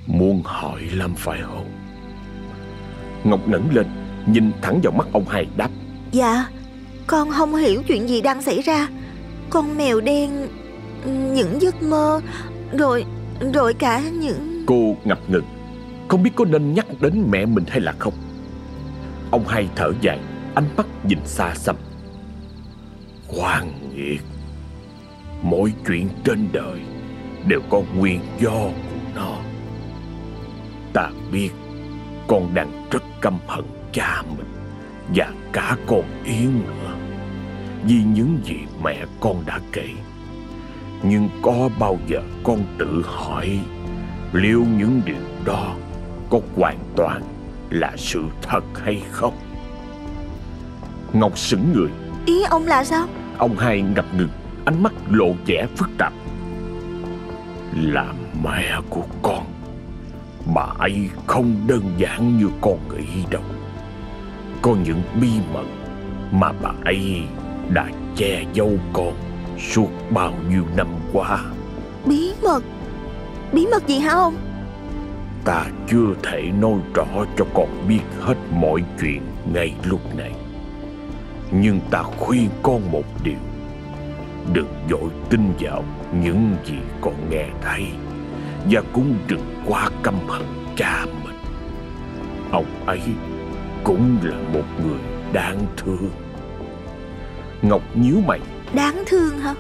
Muốn hỏi lắm phải không? Ngọc ngẩng lên Nhìn thẳng vào mắt ông hai đáp. Dạ Con không hiểu chuyện gì đang xảy ra. Con mèo đen Những giấc mơ Rồi Rồi cả những Cô ngập ngừng. Không biết có nên nhắc đến mẹ mình hay là không. Ông hai thở dài Ánh mắt nhìn xa xăm Khoan nghiệt Mọi chuyện trên đời Đều có nguyên do của nó. Ta biết Con đang rất căm hận cha mình Và cả con Yến nữa. Vì những gì mẹ con đã kể. Nhưng có bao giờ con tự hỏi Liệu những điều đó Có hoàn toàn là sự thật hay không? Ngọc sững người. Ý ông là sao? Ông hai ngập ngừng Ánh mắt lộ vẻ phức tạp. Là mẹ của con. Bà ấy không đơn giản như con nghĩ đâu. Có những bí mật Mà bà ấy đã che giấu con Suốt bao nhiêu năm qua. Bí mật? Bí mật gì hả ông? Ta chưa thể nói rõ cho con biết hết mọi chuyện ngay lúc này Nhưng ta khuyên con một điều. Đừng dội tin vào những gì con nghe thấy Và cũng đừng quá căm hận cha mình. Ông ấy cũng là một người đáng thương. Ngọc nhíu mày. Đáng thương hả?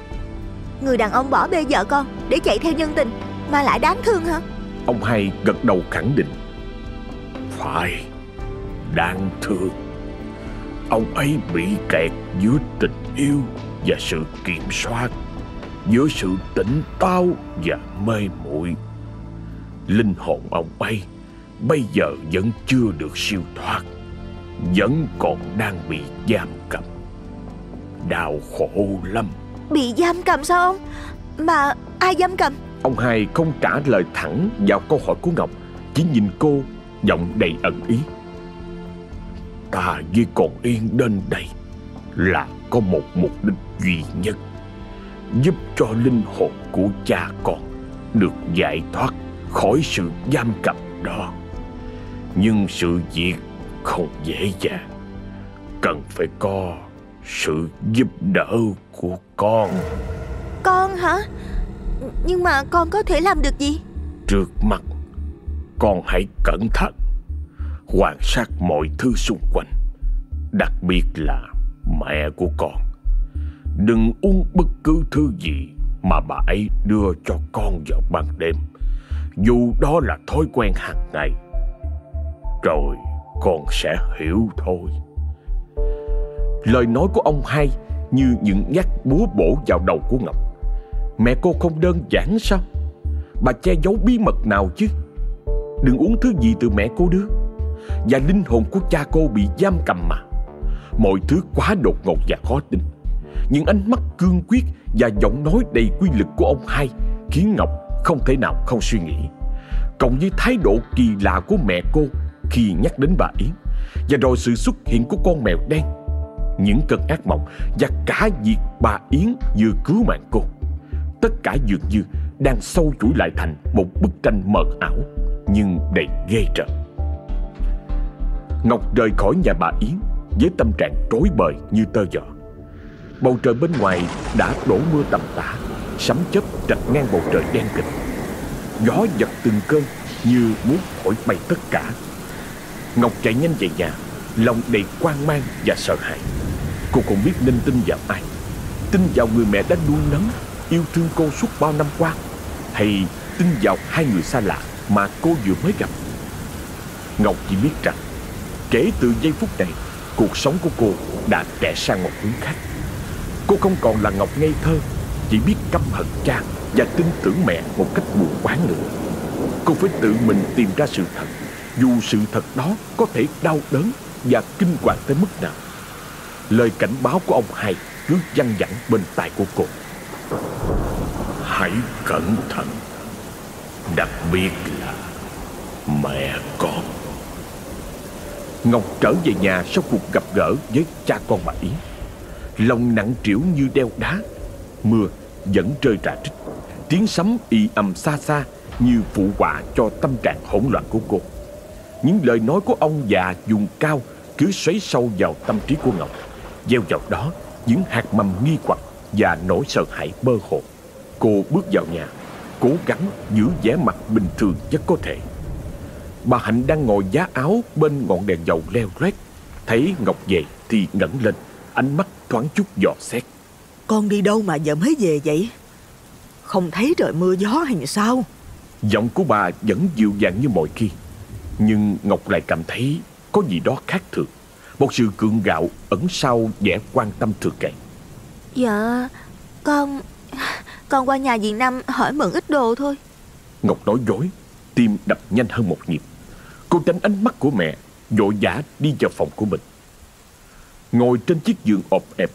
Người đàn ông bỏ bê vợ con Để chạy theo nhân tình Mà lại đáng thương hả? Ông hai gật đầu khẳng định. Phải Đáng thương Ông ấy bị kẹt giữa tình yêu Và sự kiểm soát Giữa sự tỉnh táo và mê muội. Linh hồn ông ấy Bây giờ vẫn chưa được siêu thoát Vẫn còn đang bị giam cầm. Đau khổ lắm. Bị giam cầm sao ông? Mà ai giam cầm? Ông hai không trả lời thẳng vào câu hỏi của Ngọc Chỉ nhìn cô Giọng đầy ẩn ý Ta với con Yên đến đây Là có một mục đích duy nhất Giúp cho linh hồn của cha con Được giải thoát khỏi sự giam cầm đó. Nhưng sự việc không dễ dàng. Cần phải có sự giúp đỡ của con. Con hả? Nhưng mà con có thể làm được gì? Trước mắt Con hãy cẩn thận Quan sát mọi thứ xung quanh, Đặc biệt là mẹ của con. Đừng uống bất cứ thứ gì Mà bà ấy đưa cho con vào ban đêm, Dù đó là thói quen hàng ngày. Rồi con sẽ hiểu thôi. Lời nói của ông hai Như những nhát búa bổ vào đầu của Ngọc. Mẹ cô không đơn giản sao? Bà che giấu bí mật nào chứ? Đừng uống thứ gì từ mẹ cô đưa và linh hồn của cha cô bị giam cầm mà. Mọi thứ quá đột ngột và khó tin Những ánh mắt cương quyết Và giọng nói đầy quy lực của ông hai Khiến Ngọc không thể nào không suy nghĩ. Cộng với thái độ kỳ lạ của mẹ cô Khi nhắc đến bà Yến Và rồi sự xuất hiện của con mèo đen, Những cơn ác mộng Và cả việc bà Yến vừa cứu mạng cô, Tất cả dường như đang sâu chuỗi lại thành một bức tranh mờ ảo nhưng đầy ghê rợn. Ngọc rời khỏi nhà bà Yến với tâm trạng rối bời như tơ vò. Bầu trời bên ngoài đã đổ mưa tầm tã, sấm chớp rạch ngang bầu trời đen kịt. Gió giật từng cơn như muốn thổi bay tất cả. Ngọc chạy nhanh về nhà, lòng đầy quan mang và sợ hãi. Cô không biết nên tin vào ai. Tin vào người mẹ đã nuôi nấng, yêu thương cô suốt bao năm qua, hay tin vào hai người xa lạ mà cô vừa mới gặp. Ngọc chỉ biết rằng kể từ giây phút này, cuộc sống của cô đã trẻ sang một hướng khác. Cô không còn là Ngọc ngây thơ, chỉ biết căm hận cha và tin tưởng mẹ một cách mù quáng nữa. Cô phải tự mình tìm ra sự thật Dù sự thật đó có thể đau đớn và kinh hoàng tới mức nào Lời cảnh báo của ông hai cứ văng vẳng bên tai của cô Hãy cẩn thận Đặc biệt là mẹ con Ngọc trở về nhà sau cuộc gặp gỡ với cha con bà Yến Lòng nặng trĩu như đeo đá, Mưa vẫn rơi rả trích Tiếng sấm y ầm xa xa Như phụ họa cho tâm trạng hỗn loạn của cô. Những lời nói của ông già dùng cao Cứ xoáy sâu vào tâm trí của Ngọc. Gieo vào đó những hạt mầm nghi hoặc Và nỗi sợ hãi mơ hồ. Cô bước vào nhà, Cố gắng giữ vẻ mặt bình thường nhất có thể. Bà Hạnh đang ngồi giá áo bên ngọn đèn dầu leo loét. Thấy Ngọc về thì ngẩng lên Ánh mắt thoáng chút dò xét. Con đi đâu mà giờ mới về vậy? Không thấy trời mưa gió hay sao? Giọng của bà vẫn dịu dàng như mọi khi Nhưng Ngọc lại cảm thấy Có gì đó khác thường. Một sự cường gạo ẩn sau vẻ quan tâm thường kệ Dạ Con Con qua nhà dì Năm hỏi mượn ít đồ thôi. Ngọc nói dối Tim đập nhanh hơn một nhịp Cô tránh ánh mắt của mẹ, Vội vã đi vào phòng của mình. Ngồi trên chiếc giường ọp ẹp,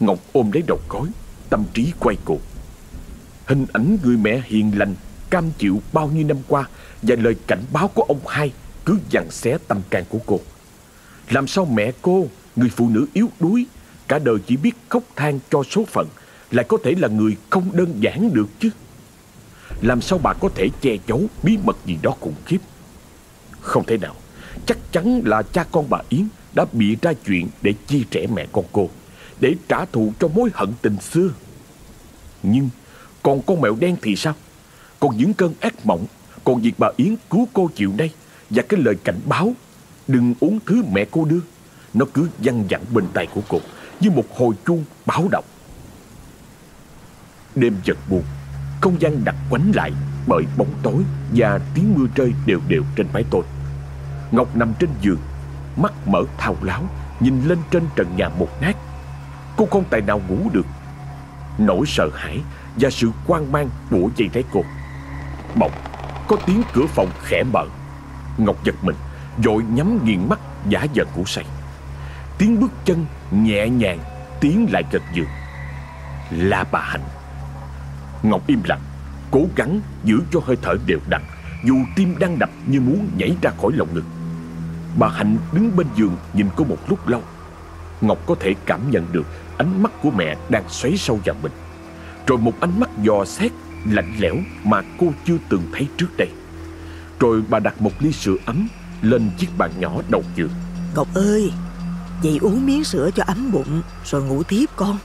Ngọc ôm lấy đầu gối, Tâm trí quay cuồng. Hình ảnh người mẹ hiền lành, Cam chịu bao nhiêu năm qua Và lời cảnh báo của ông hai Cứ dằn xé tâm can của cô. Làm sao mẹ cô, Người phụ nữ yếu đuối, Cả đời chỉ biết khóc than cho số phận, Lại có thể là người không đơn giản được chứ? Làm sao bà có thể che giấu Bí mật gì đó khủng khiếp? Không thể nào. Chắc chắn là cha con bà Yến Đã bị ra chuyện để chia rẽ mẹ con cô, Để trả thù cho mối hận tình xưa. Nhưng Còn con mèo đen thì sao? Còn những cơn ác mộng, Còn việc bà Yến cứu cô chiều nay Và cái lời cảnh báo, Đừng uống thứ mẹ cô đưa. Nó cứ văng vẳng bên tay của cô, Như một hồi chuông báo động. Đêm giật buồn, Không gian đặt quánh lại Bởi bóng tối và tiếng mưa rơi đều đều trên mái tôn. Ngọc nằm trên giường, Mắt mở thao láo, Nhìn lên trên trần nhà một nát. Cô không tài nào ngủ được. Nỗi sợ hãi và sự quan mang bủa dây thấy cô Bỗng, Có tiếng cửa phòng khẽ mở. Ngọc giật mình Rồi nhắm nghiền mắt giả vờ ngủ say. Tiếng bước chân nhẹ nhàng Tiến lại gần giường. Là bà Hạnh. Ngọc im lặng, Cố gắng giữ cho hơi thở đều đặn, Dù tim đang đập như muốn nhảy ra khỏi lồng ngực. Bà Hạnh đứng bên giường nhìn cô một lúc lâu. Ngọc có thể cảm nhận được ánh mắt của mẹ đang xoáy sâu vào mình. Rồi một ánh mắt dò xét, lạnh lẽo mà cô chưa từng thấy trước đây. Rồi bà đặt một ly sữa ấm lên chiếc bàn nhỏ đầu giường. Ngọc ơi Dậy uống miếng sữa cho ấm bụng Rồi ngủ tiếp con.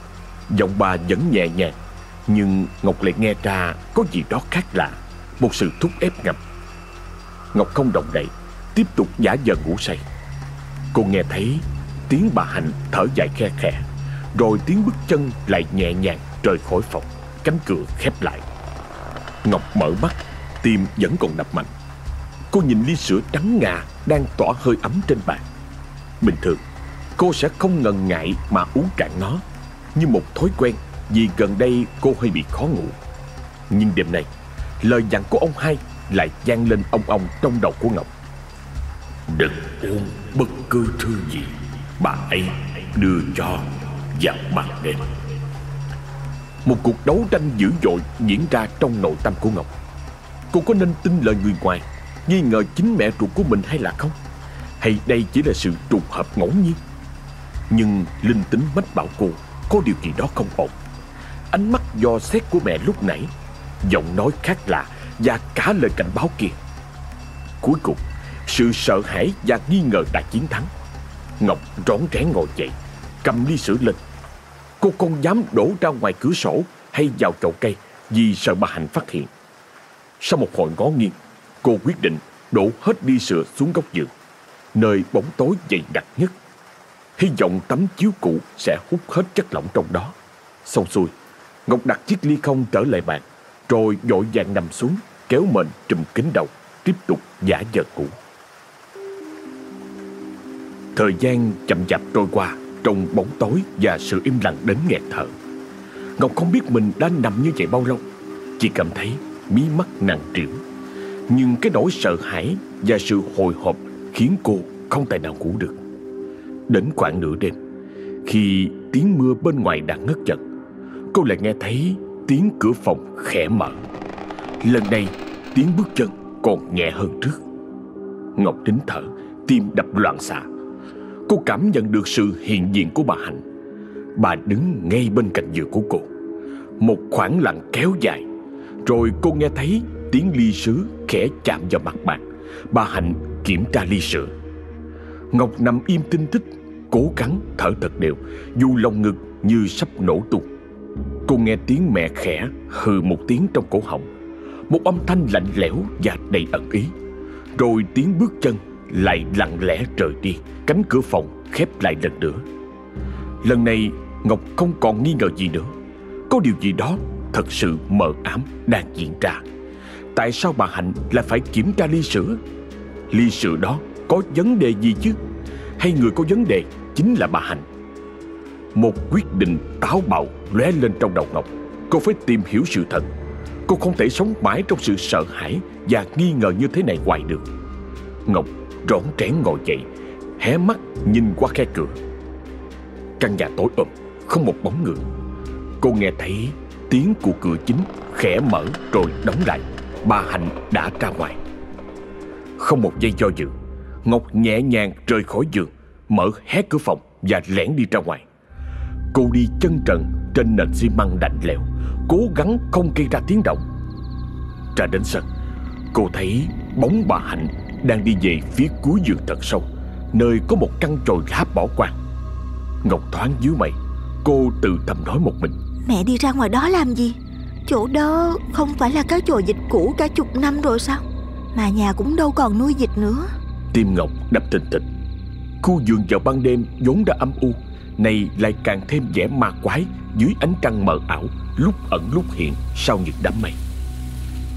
Giọng bà vẫn nhẹ nhàng Nhưng Ngọc lại nghe ra có gì đó khác lạ. Một sự thúc ép ngầm. Ngọc không động đậy Tiếp tục giả vờ ngủ say. Cô nghe thấy tiếng bà Hạnh thở dài khe khẽ, Rồi tiếng bước chân lại nhẹ nhàng rời khỏi phòng, Cánh cửa khép lại. Ngọc mở mắt, Tim vẫn còn đập mạnh. Cô nhìn ly sữa trắng ngà Đang tỏa hơi ấm trên bàn. Bình thường, cô sẽ không ngần ngại mà uống cạn nó, Như một thói quen Vì gần đây cô hơi bị khó ngủ. Nhưng đêm nay, Lời dặn của ông hai lại vang lên ông ông trong đầu của Ngọc. Đừng uống bất cứ thứ gì bà ấy đưa cho vào ban đêm Một cuộc đấu tranh dữ dội diễn ra trong nội tâm của Ngọc. Cô có nên tin lời người ngoài, Nghi ngờ chính mẹ ruột của mình hay là không? Hay đây chỉ là sự trùng hợp ngẫu nhiên? Nhưng linh tính mách bảo cô Có điều gì đó không ổn. Ánh mắt do xét của mẹ lúc nãy, Giọng nói khác lạ Và cả lời cảnh báo kia. Cuối cùng sự sợ hãi và nghi ngờ đã chiến thắng. Ngọc rón rén ngồi dậy, Cầm ly sữa lên. Cô không dám đổ ra ngoài cửa sổ Hay vào chậu cây Vì sợ bà Hạnh phát hiện. Sau một hồi ngó nghiêng, Cô quyết định đổ hết ly sữa xuống góc giường, Nơi bóng tối dày đặc nhất. Hy vọng tấm chiếu cũ sẽ hút hết chất lỏng trong đó. Xong xuôi, Ngọc đặt chiếc ly không trở lại bàn, Rồi vội vàng nằm xuống, Kéo mền trùm kín đầu, Tiếp tục giả vờ cũ Thời gian chậm chạp trôi qua Trong bóng tối và sự im lặng đến nghẹt thở Ngọc không biết mình đã nằm như vậy bao lâu Chỉ cảm thấy mí mắt nặng trĩu Nhưng cái nỗi sợ hãi và sự hồi hộp khiến cô không tài nào ngủ được. Đến khoảng nửa đêm, khi tiếng mưa bên ngoài đã ngất dần, cô lại nghe thấy tiếng cửa phòng khẽ mở. Lần này, tiếng bước chân còn nhẹ hơn trước. Ngọc nín thở, tim đập loạn xạ. Cô cảm nhận được sự hiện diện của bà Hạnh. Bà đứng ngay bên cạnh giường của cô. Một khoảng lặng kéo dài, rồi cô nghe thấy tiếng ly sứ khẽ chạm vào mặt bàn. Bà Hạnh kiểm tra ly sữa. Ngọc nằm im tinh tích, cố gắng thở thật đều, dù lòng ngực như sắp nổ tung. Cô nghe tiếng mẹ khẽ hừ một tiếng trong cổ họng, một âm thanh lạnh lẽo và đầy ẩn ý. Rồi tiếng bước chân lại lặng lẽ rời đi, cánh cửa phòng khép lại lần nữa. Lần này Ngọc không còn nghi ngờ gì nữa. Có điều gì đó thật sự mờ ám đang diễn ra. Tại sao bà Hạnh lại phải kiểm tra ly sữa? Ly sữa đó có vấn đề gì chứ? Hay người có vấn đề chính là bà Hạnh? Một quyết định táo bạo lóe lên trong đầu Ngọc. Cô phải tìm hiểu sự thật. Cô không thể sống mãi trong sự sợ hãi và nghi ngờ như thế này hoài được. Ngọc rỗn trén ngồi dậy, hé mắt nhìn qua khe cửa. Căn nhà tối ôm, không một bóng người. Cô nghe thấy tiếng của cửa chính khẽ mở rồi đóng lại. Bà Hạnh đã ra ngoài. Không một giây do dự, Ngọc nhẹ nhàng rời khỏi giường, mở hé cửa phòng và lẻn đi ra ngoài. Cô đi chân trần trên nền xi măng lạnh lẽo, cố gắng không gây ra tiếng động. Ra đến sân, cô thấy bóng bà Hạnh đang đi về phía cuối giường thật sâu, nơi có một căn chòi lá bỏ quang. Ngọc thoáng dưới mày, cô tự thầm nói một mình. Mẹ đi ra ngoài đó làm gì? Chỗ đó không phải là cái chùa dịch cũ cả chục năm rồi sao? Mà nhà cũng đâu còn nuôi dịch nữa. Tim Ngọc đập thình thịch. Khu vườn vào ban đêm vốn đã âm u, này lại càng thêm vẻ ma quái dưới ánh trăng mờ ảo, lúc ẩn lúc hiện sau những đám mây.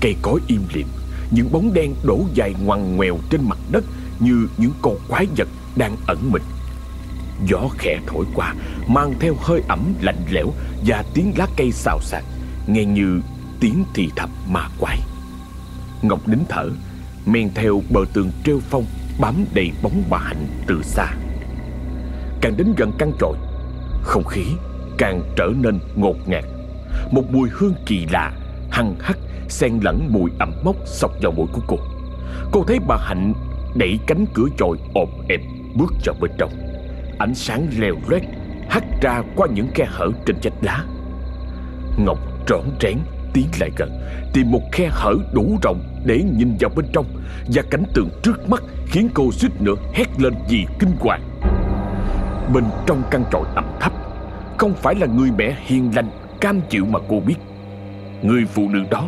Cây cối im lìm, những bóng đen đổ dài ngoằn ngoèo trên mặt đất như những con quái vật đang ẩn mình. Gió khẽ thổi qua, mang theo hơi ẩm lạnh lẽo và tiếng lá cây xào xạc, nghe như tiếng thì thầm ma quái. Ngọc nín thở, men theo bờ tường treo phong bám đầy bóng bà Hạnh từ xa. Càng đến gần căn trội, không khí càng trở nên ngột ngạt. Một mùi hương kỳ lạ, hăng hắc, xen lẫn mùi ẩm mốc sọc vào mũi của cô. Cô thấy bà Hạnh đẩy cánh cửa chòi ộp ẹp bước vào bên trong. Ánh sáng leo loét hắt ra qua những khe hở trên vách lá. Ngọc trỏn trén tiến lại gần, tìm một khe hở đủ rộng để nhìn vào bên trong và cảnh tượng trước mắt khiến cô suýt nữa hét lên vì kinh hoàng. Bên trong căn tròi ẩm thấp không phải là người mẹ hiền lành cam chịu mà cô biết. Người phụ nữ đó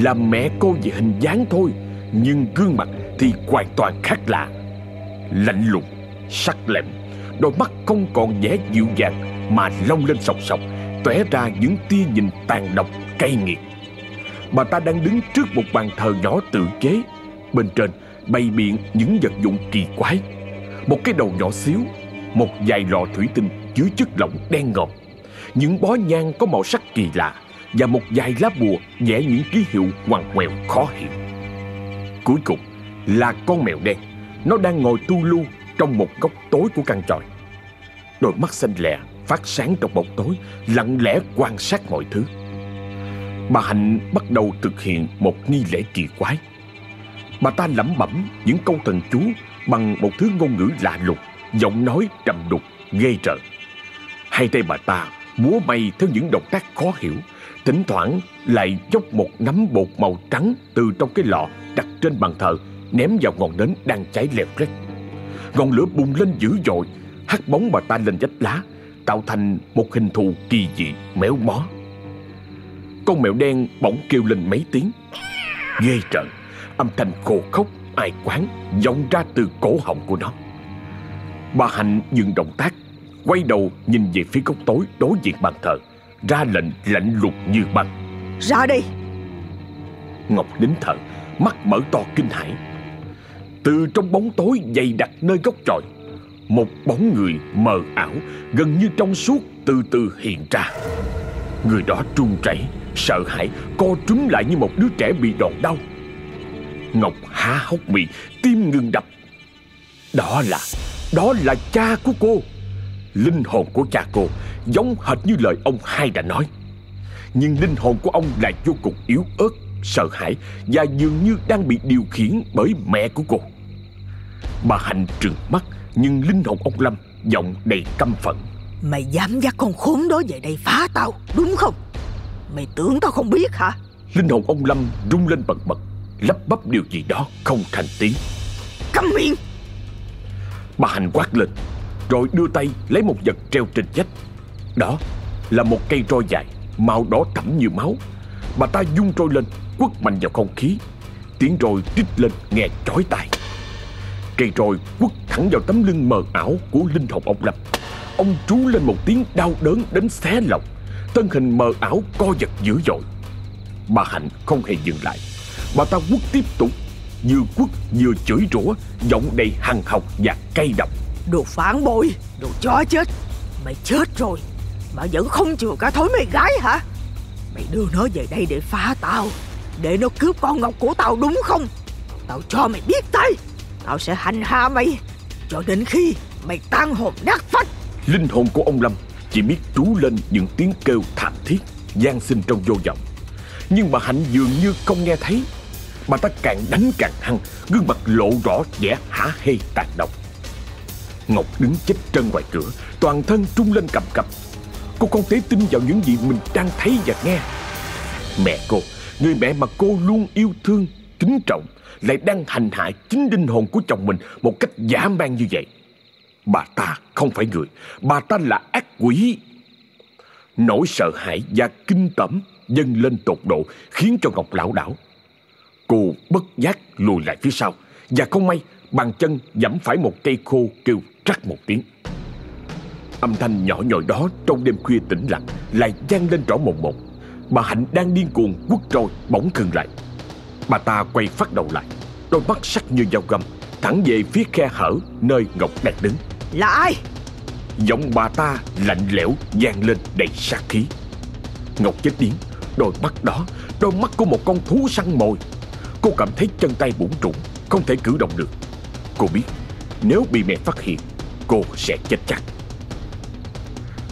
là mẹ cô về hình dáng thôi, nhưng gương mặt thì hoàn toàn khác lạ. Lạnh lùng, sắc lẹm, đôi mắt không còn vẻ dịu dàng mà long lên sọc sọc, tóe ra những tia nhìn tàn độc cay nghiệt. Bà ta đang đứng trước một bàn thờ nhỏ tự chế, bên trên bày biện những vật dụng kỳ quái. Một cái đầu nhỏ xíu, một vài lọ thủy tinh chứa chất lỏng đen ngòm, những bó nhang có màu sắc kỳ lạ và một vài lá bùa vẽ những ký hiệu ngoằn ngoèo khó hiểu. Cuối cùng là con mèo đen, nó đang ngồi tu lu trong một góc tối của căn tròi. Đôi mắt xanh lẹ phát sáng trong bóng tối, lặng lẽ quan sát mọi thứ. Bà Hạnh bắt đầu thực hiện một nghi lễ kỳ quái. Bà ta lẩm bẩm những câu thần chú bằng một thứ ngôn ngữ lạ lùng, giọng nói trầm đục, ghê rợn. Hai tay bà ta múa may theo những động tác khó hiểu, thỉnh thoảng lại dốc một nắm bột màu trắng từ trong cái lọ đặt trên bàn thờ ném vào ngọn nến đang cháy leo lét. Ngọn lửa bùng lên dữ dội, hắt bóng bà ta lên vách lá, tạo thành một hình thù kỳ dị méo mó. Con mèo đen bỗng kêu lên mấy tiếng. Ghê trận, âm thanh khô khốc, ai quán vọng ra từ cổ họng của nó. Bà Hạnh dừng động tác, quay đầu nhìn về phía góc tối đối diện bàn thờ, ra lệnh lạnh lùng như băng. Ra đi! Ngọc nín thở, mắt mở to kinh hãi. Từ trong bóng tối dày đặc nơi góc tròi, một bóng người mờ ảo, gần như trong suốt từ từ hiện ra. Người đó run rẩy, sợ hãi, co trúm lại như một đứa trẻ bị đòn đau. Ngọc há hốc miệng Tim ngừng đập Đó là Đó là cha của cô Linh hồn của cha cô Giống hệt như lời ông hai đã nói. Nhưng linh hồn của ông lại vô cùng yếu ớt Sợ hãi Và dường như đang bị điều khiển bởi mẹ của cô. Bà Hạnh trừng mắt Nhưng linh hồn ông Lâm Giọng đầy căm phẫn. Mày dám dắt con khốn đó về đây phá tao Đúng không? Mày tưởng tao không biết hả? Linh hồn ông Lâm rung lên bật bật Lắp bắp điều gì đó không thành tiếng. Câm miệng! Bà Hành quát lên Rồi đưa tay lấy một vật treo trên vách đó là một cây roi dài Màu đỏ thẫm như máu. Bà ta dung trôi lên, Quất mạnh vào không khí. Tiếng roi trích lên, nghe chói tai. Cây roi quất thẳng vào tấm lưng mờ ảo Của linh hồn ông lập Ông trú lên một tiếng đau đớn đến xé lòng. Thân hình mờ ảo co giật dữ dội. Bà Hạnh không hề dừng lại. Bà ta quất tiếp tục Vừa quất vừa chửi rủa, Giọng đầy hằng học và cay độc. Đồ phản bội, Đồ chó chết, Mày chết rồi. Mà vẫn không chịu cả thối mày gái hả? Mày đưa nó về đây để phá tao, Để nó cướp con ngọc của tao đúng không? Tao cho mày biết tay, Tao sẽ hành hạ mày, Cho đến khi mày tan hồn nát phách. Linh hồn của ông Lâm chỉ biết trú lên những tiếng kêu thảm thiết, gian sinh trong vô vọng. Nhưng bà Hạnh dường như không nghe thấy Bà ta càng đánh càng hăng, Gương mặt lộ rõ vẻ hả hê tàn độc. Ngọc đứng chết chân ngoài cửa, Toàn thân trung lên cầm cập. Cô không thể tin vào những gì mình đang thấy và nghe. Mẹ cô, Người mẹ mà cô luôn yêu thương, Kính trọng, Lại đang hành hạ chính linh hồn của chồng mình Một cách giả man như vậy. Bà ta không phải người, Bà ta là ác quỷ. Nỗi sợ hãi và kinh tởm dâng lên tột độ, Khiến cho Ngọc lão đảo, Cô bất giác lùi lại phía sau. Và không may, bàn chân dẫm phải một cây khô kêu rắc một tiếng. Âm thanh nhỏ nhòi đó trong đêm khuya tĩnh lặng Lại vang lên rõ một một. Bà Hạnh đang điên cuồng quất trôi bỗng khừng lại. Bà ta quay phát đầu lại Đôi mắt sắc như dao găm Thẳng về phía khe hở nơi Ngọc đang đứng. Là ai? Giọng bà ta lạnh lẽo vang lên đầy sát khí. Ngọc chết điếng Đôi mắt đó Đôi mắt của một con thú săn mồi. Cô cảm thấy chân tay bủn rủn Không thể cử động được. Cô biết nếu bị mẹ phát hiện Cô sẽ chết chắc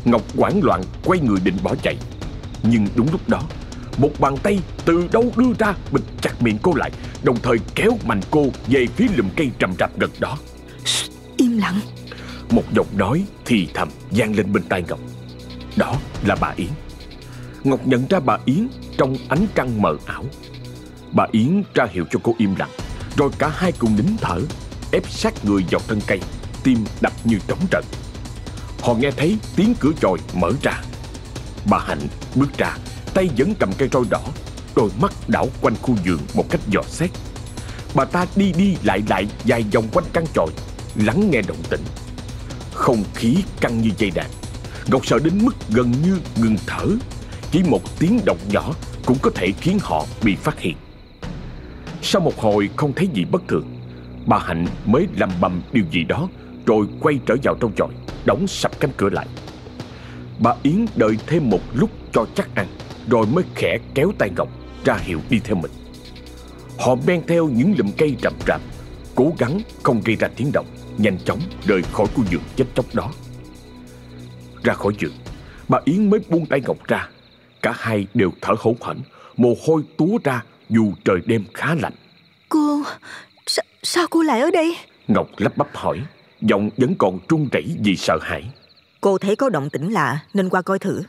Ngọc hoảng loạn quay người định bỏ chạy. Nhưng đúng lúc đó Một bàn tay từ đâu đưa ra Bịt chặt miệng cô lại Đồng thời kéo mạnh cô về phía lùm cây trầm rạp gần đó. Im lặng. Một giọng nói thì thầm vang lên bên tai Ngọc. Đó là bà Yến. Ngọc nhận ra bà Yến trong ánh trăng mờ ảo. Bà Yến ra hiệu cho cô im lặng Rồi cả hai cùng nín thở Ép sát người vào thân cây Tim đập như trống trận Họ nghe thấy tiếng cửa chòi mở ra. Bà Hạnh bước ra, Tay vẫn cầm cây roi đỏ, Đôi mắt đảo quanh khu vườn một cách dò xét. Bà ta đi đi lại lại dài vòng quanh căn chòi, Lắng nghe động tĩnh. Không khí căng như dây đàn, Ngọc sợ đến mức gần như ngừng thở. Chỉ một tiếng động nhỏ Cũng có thể khiến họ bị phát hiện. Sau một hồi không thấy gì bất thường, Bà Hạnh mới lầm bầm điều gì đó rồi quay trở vào trong chòi Đóng sập cánh cửa lại. Bà Yến đợi thêm một lúc cho chắc ăn Rồi mới khẽ kéo tay Ngọc Ra hiệu đi theo mình. Họ men theo những lùm cây rậm rạp Cố gắng không gây ra tiếng động Nhanh chóng rời khỏi khu vườn chết chóc đó. Ra khỏi vườn Bà Yến mới buông tay Ngọc ra. Cả hai đều thở hổn hển Mồ hôi túa ra dù trời đêm khá lạnh. Cô Sa Sao cô lại ở đây? Ngọc lắp bắp hỏi Giọng vẫn còn trung rẩy vì sợ hãi. Cô thấy có động tĩnh lạ Nên qua coi thử.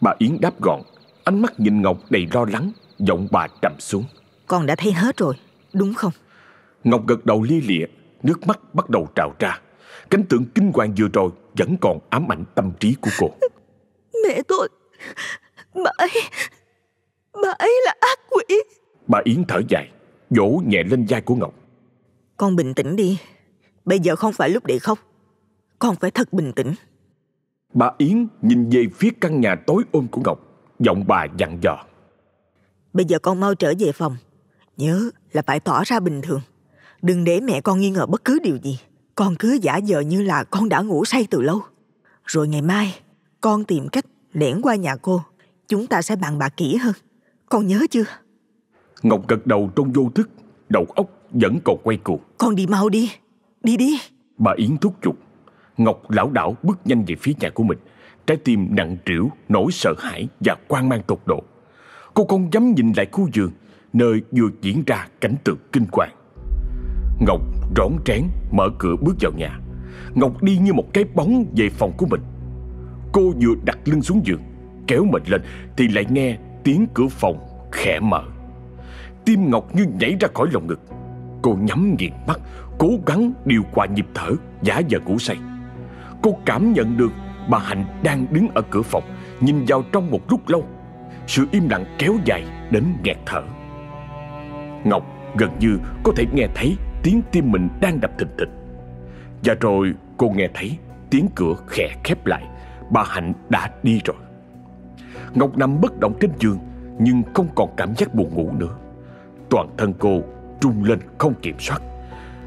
Bà Yến đáp gọn Ánh mắt nhìn Ngọc đầy lo lắng Giọng bà trầm xuống. Con đã thấy hết rồi Đúng không? Ngọc gật đầu lia lịa Nước mắt bắt đầu trào ra. Cảnh tượng kinh hoàng vừa rồi Vẫn còn ám ảnh tâm trí của cô. Mẹ tôi Bà ấy Bà ấy là ác quỷ. Bà Yến thở dài Vỗ nhẹ lên vai của Ngọc. Con bình tĩnh đi Bây giờ không phải lúc để khóc Con phải thật bình tĩnh. Bà Yến nhìn về phía căn nhà tối ôm của Ngọc Giọng bà dặn dò. Bây giờ con mau trở về phòng Nhớ là phải tỏ ra bình thường. Đừng để mẹ con nghi ngờ bất cứ điều gì Con cứ giả vờ như là con đã ngủ say từ lâu. Rồi ngày mai Con tìm cách lẻn qua nhà cô Chúng ta sẽ bàn bạc kỹ hơn. Con nhớ chưa? Ngọc gật đầu trong vô thức Đầu óc vẫn còn quay cuồng. Con đi mau đi Đi đi. Bà Yến thúc giục. Ngọc lão đảo bước nhanh về phía nhà của mình. Trái tim nặng trĩu, nỗi sợ hãi và quan mang tột độ. Cô không dám nhìn lại khu giường Nơi vừa diễn ra cảnh tượng kinh hoàng. Ngọc rón rén mở cửa bước vào nhà. Ngọc đi như một cái bóng về phòng của mình. Cô vừa đặt lưng xuống giường Kéo mình lên Thì lại nghe tiếng cửa phòng khẽ mở. Tim Ngọc như nhảy ra khỏi lồng ngực. Cô nhắm nghiền mắt Cố gắng điều hòa nhịp thở Giả vờ ngủ say. Cô cảm nhận được bà Hạnh đang đứng ở cửa phòng, Nhìn vào trong một lúc lâu. Sự im lặng kéo dài đến nghẹt thở. Ngọc gần như có thể nghe thấy tiếng tim mình đang đập thình thịch. Và rồi cô nghe thấy tiếng cửa khẽ khép lại. Bà Hạnh đã đi rồi. Ngọc nằm bất động trên giường, Nhưng không còn cảm giác buồn ngủ nữa. Toàn thân cô trung lên không kiểm soát.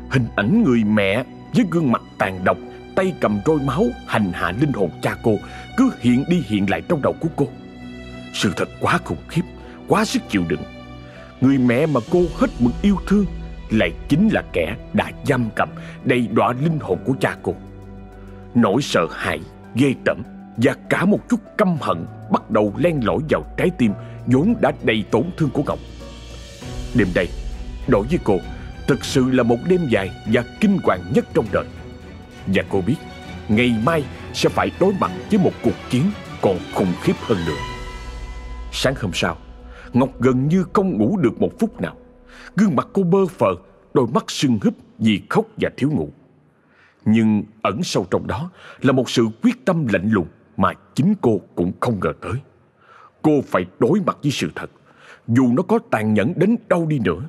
Hình ảnh người mẹ với gương mặt tàn độc, Tay cầm roi máu hành hạ linh hồn cha cô, Cứ hiện đi hiện lại trong đầu của cô. Sự thật quá khủng khiếp, Quá sức chịu đựng. Người mẹ mà cô hết mực yêu thương Lại chính là kẻ đã giam cầm Đầy đọa linh hồn của cha cô. Nỗi sợ hãi, Ghê tởm Và cả một chút căm hận Bắt đầu len lỏi vào trái tim vốn đã đầy tổn thương của Ngọc Đêm đây, Đối với cô Thực sự là một đêm dài Và kinh hoàng nhất trong đời. Và cô biết, Ngày mai sẽ phải đối mặt với một cuộc chiến Còn khủng khiếp hơn nữa. Sáng hôm sau, Ngọc gần như không ngủ được một phút nào. Gương mặt cô bơ phờ, Đôi mắt sưng húp vì khóc và thiếu ngủ. Nhưng ẩn sâu trong đó Là một sự quyết tâm lạnh lùng Mà chính cô cũng không ngờ tới. Cô phải đối mặt với sự thật, Dù nó có tàn nhẫn đến đâu đi nữa.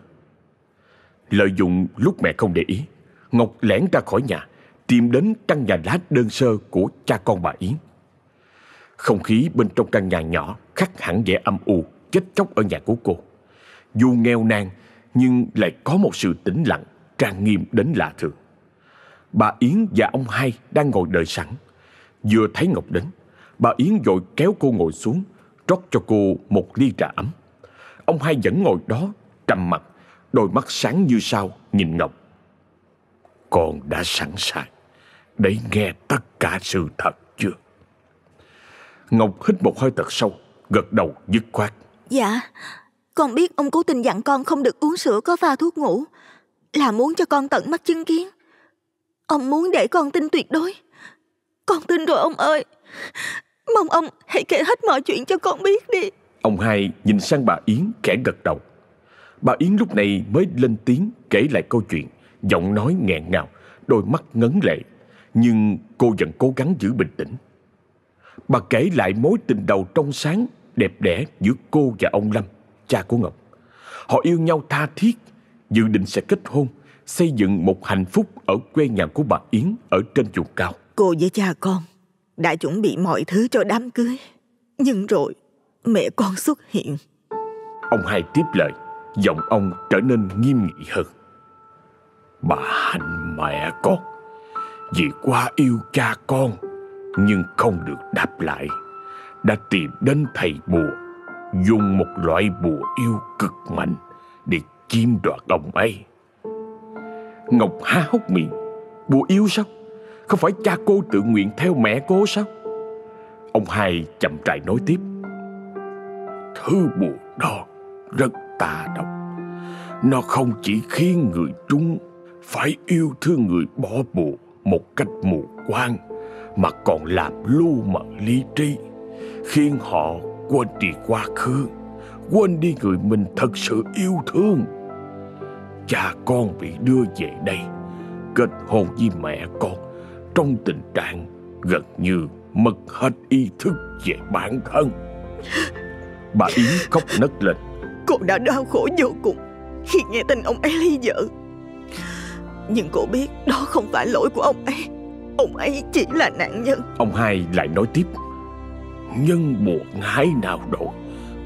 Lợi dụng lúc mẹ không để ý, Ngọc lẻn ra khỏi nhà, Tìm đến căn nhà lá đơn sơ của cha con bà Yến. Không khí bên trong căn nhà nhỏ Khắc hẳn vẻ âm u, Chết chóc ở nhà của cô. Dù nghèo nàn, Nhưng lại có một sự tĩnh lặng, Trang nghiêm đến lạ thường. Bà Yến và ông hai đang ngồi đợi sẵn. Vừa thấy Ngọc đến, Bà Yến vội kéo cô ngồi xuống, Rót cho cô một ly trà ấm. Ông hai vẫn ngồi đó Trầm mặt Đôi mắt sáng như sao nhìn Ngọc. Con đã sẵn sàng Để nghe tất cả sự thật chưa? Ngọc hít một hơi thật sâu Gật đầu dứt khoát. Dạ Con biết ông cố tình dặn con không được uống sữa có pha thuốc ngủ Là muốn cho con tận mắt chứng kiến. Ông muốn để con tin tuyệt đối. Con tin rồi ông ơi Mong ông hãy kể hết mọi chuyện cho con biết đi. Ông hai nhìn sang bà Yến khẽ gật đầu Bà Yến lúc này mới lên tiếng kể lại câu chuyện Giọng nói nghẹn ngào Đôi mắt ngấn lệ. Nhưng cô vẫn cố gắng giữ bình tĩnh. Bà kể lại mối tình đầu trong sáng Đẹp đẽ giữa cô và ông Lâm Cha của Ngọc. Họ yêu nhau tha thiết Dự định sẽ kết hôn Xây dựng một hạnh phúc Ở quê nhà của bà Yến Ở trên vùng cao. Cô với cha con Đã chuẩn bị mọi thứ cho đám cưới Nhưng rồi Mẹ con xuất hiện. Ông hai tiếp lời Giọng ông trở nên nghiêm nghị hơn. Bà hạnh mẹ con, Vì quá yêu cha con Nhưng không được đáp lại, Đã tìm đến thầy bùa, Dùng một loại bùa yêu cực mạnh Để chiếm đoạt ông ấy. Ngọc há hốc miệng, Bùa yêu sao? Không phải cha cô tự nguyện theo mẹ cô sao? Ông hai chậm rãi nói tiếp Thứ bùa đó rất ta độc. Nó không chỉ khiến người chúng Phải yêu thương người bỏ bùa Một cách mù quáng, Mà còn làm lu mờ lý trí, Khiến họ quên đi quá khứ, Quên đi người mình thật sự yêu thương. Cha con bị đưa về đây, Kết hôn với mẹ con, Trong tình trạng gần như mất hết ý thức về bản thân. Bà Yến khóc nấc lên. Cô đã đau khổ vô cùng Khi nghe tin ông ấy ly vợ Nhưng cô biết đó không phải lỗi của ông ấy. Ông ấy chỉ là nạn nhân. Ông hai lại nói tiếp. Nhân buộc hái nào đổi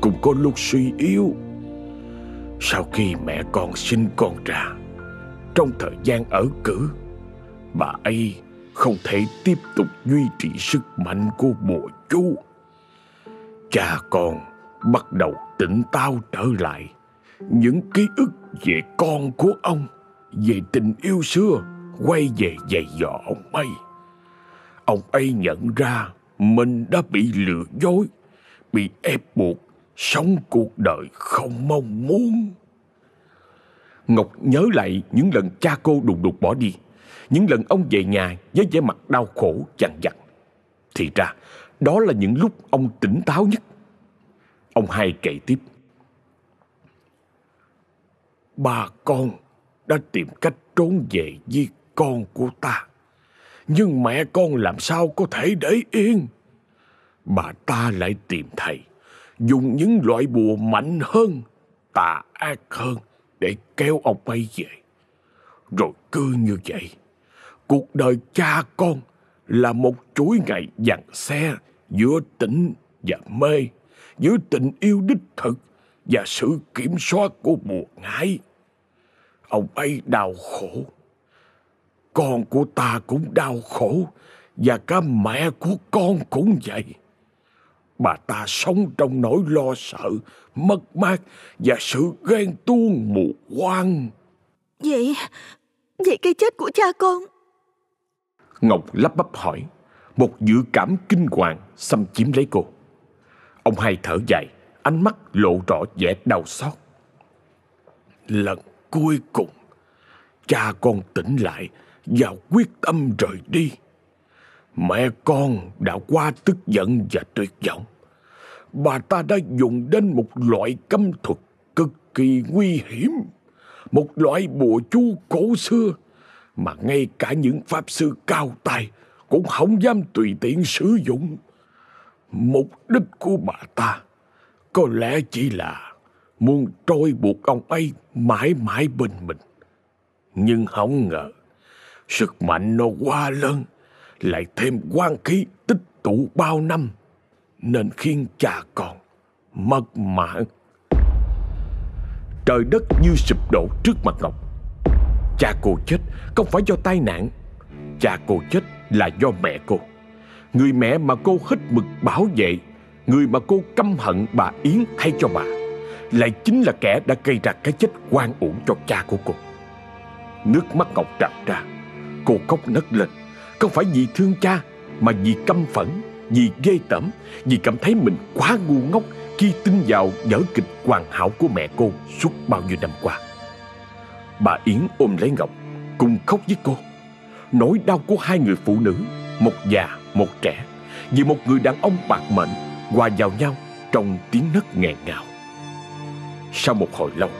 Cũng có lúc suy yếu. Sau khi mẹ con sinh con ra, Trong thời gian ở cử, Bà ấy không thể tiếp tục duy trì sức mạnh của bùa chú. Cha con bắt đầu tỉnh táo trở lại Những ký ức về con của ông, về tình yêu xưa, quay về dày dò ông ấy. Ông ấy nhận ra mình đã bị lừa dối, bị ép buộc, sống cuộc đời không mong muốn. Ngọc nhớ lại những lần cha cô đùng đục bỏ đi, những lần ông về nhà với vẻ mặt đau khổ chằn vặt. Thì ra, đó là những lúc ông tỉnh táo nhất. Ông hai kể tiếp. Ba con đã tìm cách trốn về với con của ta. Nhưng mẹ con làm sao có thể để yên? Bà ta lại tìm thầy, dùng những loại bùa mạnh hơn, tà ác hơn để kéo ông ấy về. Rồi cứ như vậy, cuộc đời cha con là một chuỗi ngày dằn xe giữa tỉnh và mê, giữa tình yêu đích thực và sự kiểm soát của buộc ngải. Ông ấy đau khổ. Con của ta cũng đau khổ và cả mẹ của con cũng vậy. Bà ta sống trong nỗi lo sợ, mất mát và sự ghen tuông mù quáng. Vậy, vậy cái chết của cha con Ngọc lắp bắp hỏi Một dự cảm kinh hoàng xâm chiếm lấy cô Ông hai thở dài, Ánh mắt lộ rõ vẻ đau xót. Lần cuối cùng, Cha con tỉnh lại Và quyết tâm rời đi. Mẹ con đã qua tức giận và tuyệt vọng. Bà ta đã dùng đến một loại cấm thuật cực kỳ nguy hiểm, Một loại bùa chú cổ xưa mà ngay cả những pháp sư cao tay cũng không dám tùy tiện sử dụng. Mục đích của bà ta có lẽ chỉ là muốn trôi buộc ông ấy mãi mãi bên mình. Nhưng không ngờ, sức mạnh nó quá lớn, lại thêm quan khí tích tụ bao năm, nên khiến cha con mất mạng. Trời đất như sụp đổ trước mặt Ngọc. Cha cô chết không phải do tai nạn Cha cô chết là do mẹ cô Người mẹ mà cô hết mực bảo vệ, Người mà cô căm hận bà Yến thay cho bà, Lại chính là kẻ đã gây ra cái chết quan uổng cho cha của cô. Nước mắt Ngọc trào ra, Cô khóc nấc lên. Không phải vì thương cha, Mà vì căm phẫn, Vì ghê tởm, Vì cảm thấy mình quá ngu ngốc Khi tin vào vở kịch hoàn hảo của mẹ cô Suốt bao nhiêu năm qua. Bà Yến ôm lấy Ngọc, Cùng khóc với cô. Nỗi đau của hai người phụ nữ, Một già một trẻ, Vì một người đàn ông bạc mệnh, Hòa vào nhau trong tiếng nấc nghẹn ngào. Sau một hồi lâu,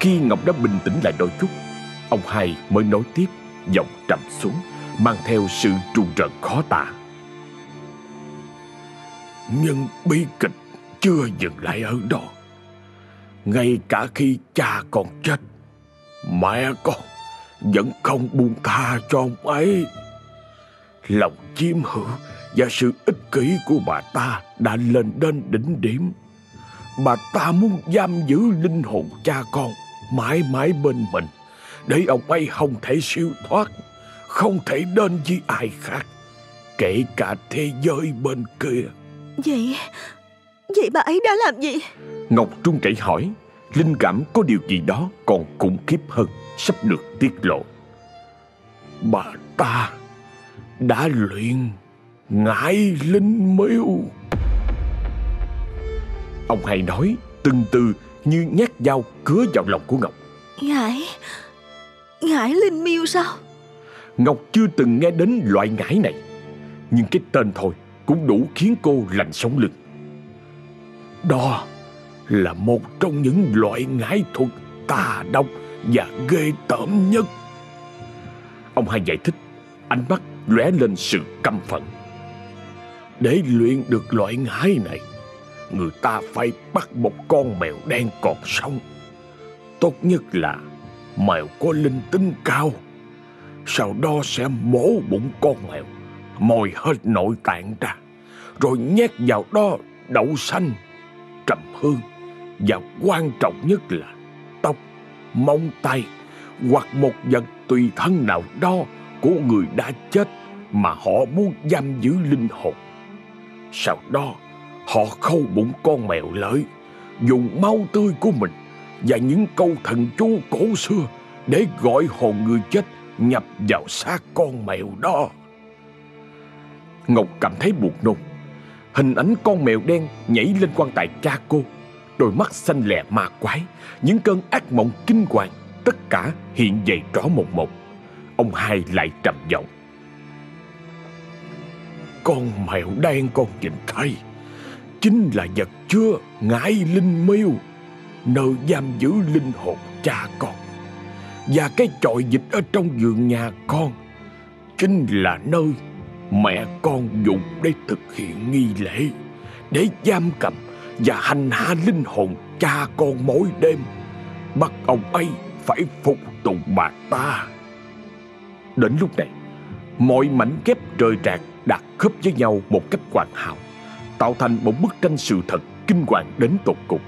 Khi Ngọc đã bình tĩnh lại đôi chút, Ông hai mới nói tiếp, Giọng trầm xuống, Mang theo sự trù rợn khó tả. Nhưng bi kịch chưa dừng lại ở đó. Ngay cả khi cha còn chết, Mẹ con vẫn không buông tha cho ông ấy. Lòng chiếm hữu và sự ích kỷ của bà ta đã lên đến đỉnh điểm. Bà ta muốn giam giữ linh hồn cha con mãi mãi bên mình để ông ấy không thể siêu thoát, không thể đến với ai khác, kể cả thế giới bên kia. Vậy, vậy bà ấy đã làm gì? Ngọc trung chảy hỏi linh cảm có điều gì đó còn khủng khiếp hơn sắp được tiết lộ. Bà ta đã luyện ngải linh miêu. Ông hay nói từng từ như nhát dao cứa vào lòng của Ngọc. Ngải, ngải linh miêu sao? Ngọc chưa từng nghe đến loại ngải này, nhưng cái tên thôi cũng đủ khiến cô lạnh sống lưng. Đó là một trong những loại ngải thuật tà độc và ghê tởm nhất. Ông hai giải thích, ánh mắt lóe lên sự căm phẫn. Để luyện được loại ngái này, người ta phải bắt một con mèo đen còn sống. Tốt nhất là mèo có linh tính cao. Sau đó sẽ mổ bụng con mèo, mồi hết nội tạng ra, rồi nhét vào đó đậu xanh, trầm hương và quan trọng nhất là tóc, móng tay hoặc một vật tùy thân nào đó của người đã chết mà họ muốn giam giữ linh hồn. Sau đó, họ khâu bụng con mèo lợi, dùng máu tươi của mình và những câu thần chú cổ xưa để gọi hồn người chết nhập vào xác con mèo đó. Ngọc cảm thấy buồn nôn. Hình ảnh con mèo đen nhảy lên quan tài cha cô. Đôi mắt xanh lè ma quái, những cơn ác mộng kinh hoàng, tất cả hiện về rõ một một. Ông hai lại trầm giọng. Con mèo đen con nhìn thấy. Chính là vật chứa ngải linh miêu Nơi giam giữ linh hồn cha con. Và cái chọi dịch ở trong vườn nhà con, Chính là nơi mẹ con dùng để thực hiện nghi lễ, Để giam cầm và hành hạ linh hồn cha con mỗi đêm. Bắt ông ấy phải phục tùng bà ta. Đến lúc này, Mọi mảnh ghép rời rạc đặt khớp với nhau một cách hoàn hảo Tạo thành một bức tranh sự thật kinh hoàng đến tột cùng.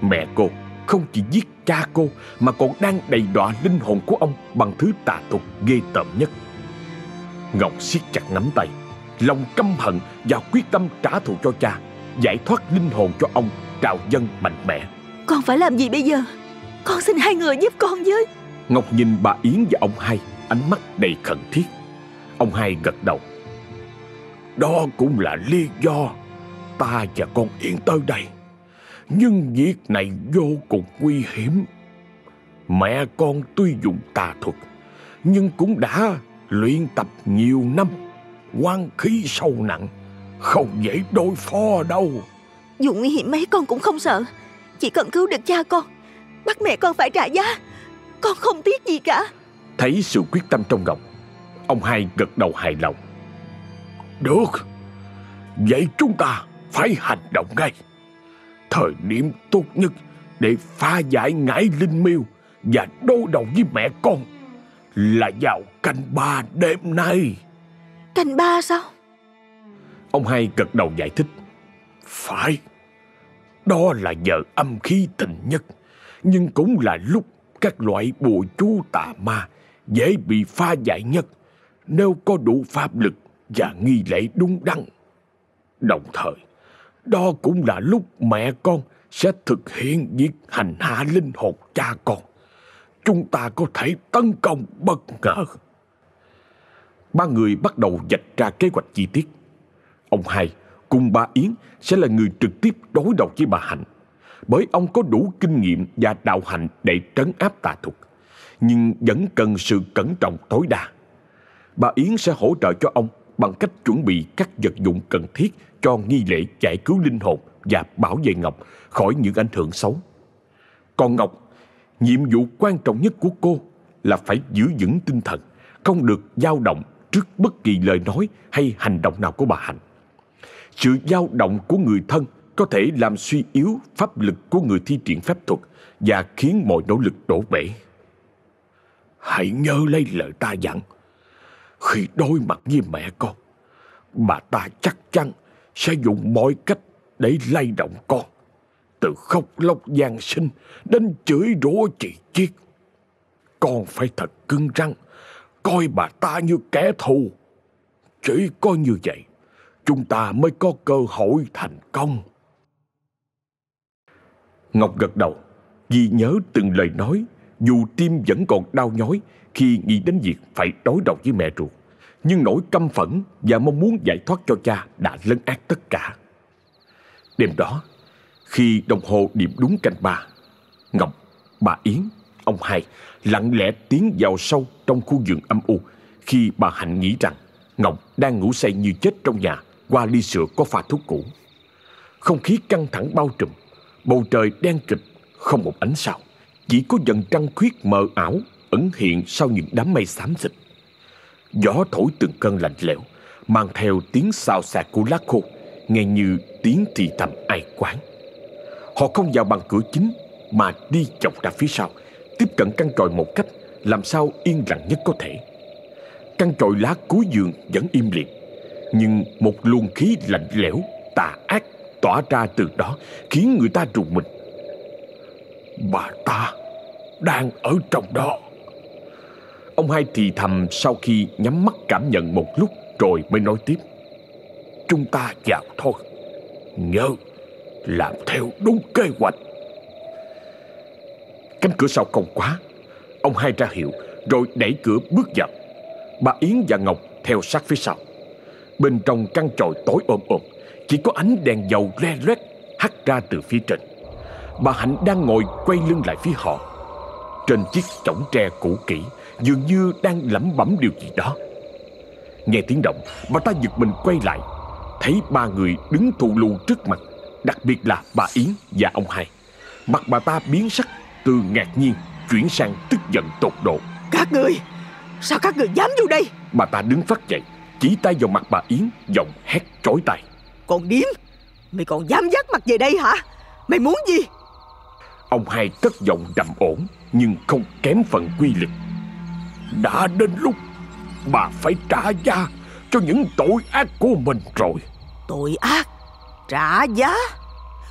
Mẹ cô không chỉ giết cha cô Mà còn đang đầy đọa linh hồn của ông Bằng thứ tà tục ghê tởm nhất. Ngọc siết chặt nắm tay Lòng căm hận và quyết tâm trả thù cho cha Giải thoát linh hồn cho ông Trào dân mạnh mẽ. Con phải làm gì bây giờ? Con xin hai người giúp con với. Ngọc nhìn bà Yến và ông hai Ánh mắt đầy khẩn thiết. Ông hai gật đầu Đó cũng là lý do Ta và con Yến tới đây. Nhưng việc này vô cùng nguy hiểm. Mẹ con tuy dùng tà thuật Nhưng cũng đã luyện tập nhiều năm. Quan khí sâu nặng Không dễ đối phó đâu. Dù nguy hiểm mấy con cũng không sợ. Chỉ cần cứu được cha con Bắt mẹ con phải trả giá. Con không tiếc gì cả. Thấy sự quyết tâm trong Ngọc Ông hai gật đầu hài lòng Được. Vậy chúng ta phải hành động ngay. Thời điểm tốt nhất Để phá giải ngải linh miêu Và đối đầu với mẹ con Là vào canh ba đêm nay. Canh ba sao? Ông hai gật đầu giải thích. Phải. Đó là giờ âm khí tình nhất Nhưng cũng là lúc các loại bùa chú tà ma dễ bị pha giải nhất. Nếu có đủ pháp lực và nghi lễ đúng đắn. Đồng thời, đó cũng là lúc mẹ con sẽ thực hiện việc hành hạ linh hồn cha con. Chúng ta có thể tấn công bất ngờ. Ba người bắt đầu dạch ra kế hoạch chi tiết. Ông hai cùng bà Yến sẽ là người trực tiếp đối đầu với bà Hạnh. Bởi ông có đủ kinh nghiệm và đạo hạnh để trấn áp tà thuật nhưng vẫn cần sự cẩn trọng tối đa. Bà Yến sẽ hỗ trợ cho ông bằng cách chuẩn bị các vật dụng cần thiết cho nghi lễ giải cứu linh hồn và bảo vệ Ngọc khỏi những ảnh hưởng xấu. Còn Ngọc, nhiệm vụ quan trọng nhất của cô là phải giữ vững tinh thần, không được dao động trước bất kỳ lời nói hay hành động nào của bà Hạnh. Sự dao động của người thân có thể làm suy yếu pháp lực của người thi triển phép thuật và khiến mọi nỗ lực đổ bể. Hãy nhớ lấy lời ta dặn. Khi đối mặt với mẹ con, bà ta chắc chắn sẽ dùng mọi cách để lay động con. Từ khóc lóc gian sinh đến chửi rủa chị chiết. Con phải thật cứng rắn, coi bà ta như kẻ thù. Chỉ có như vậy, chúng ta mới có cơ hội thành công. Ngọc gật đầu, vì nhớ từng lời nói dù tim vẫn còn đau nhói khi nghĩ đến việc phải đối đầu với mẹ ruột. Nhưng nỗi căm phẫn và mong muốn giải thoát cho cha đã lấn át tất cả. Đêm đó, khi đồng hồ điểm đúng canh ba, Ngọc, bà Yến, ông hai lặng lẽ tiến vào sâu trong khu vườn âm u khi bà Hạnh nghĩ rằng Ngọc đang ngủ say như chết trong nhà qua ly sữa có pha thuốc cũ. Không khí căng thẳng bao trùm, bầu trời đen kịch, không một ánh sao. Chỉ có dần trăng khuyết mờ ảo ẩn hiện sau những đám mây xám xịt. Gió thổi từng cơn lạnh lẽo, mang theo tiếng xào xạc của lá khô, nghe như tiếng thì thầm ai quán. Họ không vào bằng cửa chính mà đi chọc ra phía sau, tiếp cận căn tròi một cách làm sao yên lặng nhất có thể. Căn tròi lá cuối giường vẫn im lìm, nhưng một luồng khí lạnh lẽo, tà ác tỏa ra từ đó khiến người ta rùng mình. Bà ta đang ở trong đó. Ông hai thì thầm sau khi nhắm mắt cảm nhận một lúc rồi mới nói tiếp. Chúng ta vào thôi. Nhớ, làm theo đúng kế hoạch. Cánh cửa sau không quá Ông hai ra hiệu Rồi đẩy cửa bước vào Bà Yến và Ngọc theo sát phía sau Bên trong căn tròi tối ôm ôm Chỉ có ánh đèn dầu le loét hắt ra từ phía trên Bà Hạnh đang ngồi quay lưng lại phía họ Trên chiếc chõng tre cũ kỹ Dường như đang lẩm bẩm điều gì đó. Nghe tiếng động Bà ta giật mình quay lại. Thấy ba người đứng thù lù trước mặt Đặc biệt là bà Yến và ông hai. Mặt bà ta biến sắc Từ ngạc nhiên chuyển sang tức giận tột độ. Các người Sao các người dám vô đây? Bà ta đứng phát dậy Chỉ tay vào mặt bà Yến Giọng hét chói tai. Còn điếm Mày còn dám dắt mặt về đây hả? Mày muốn gì? Ông hai cất giọng trầm ổn Nhưng không kém phần quy lực Đã đến lúc Bà phải trả giá Cho những tội ác của mình rồi. Tội ác? Trả giá?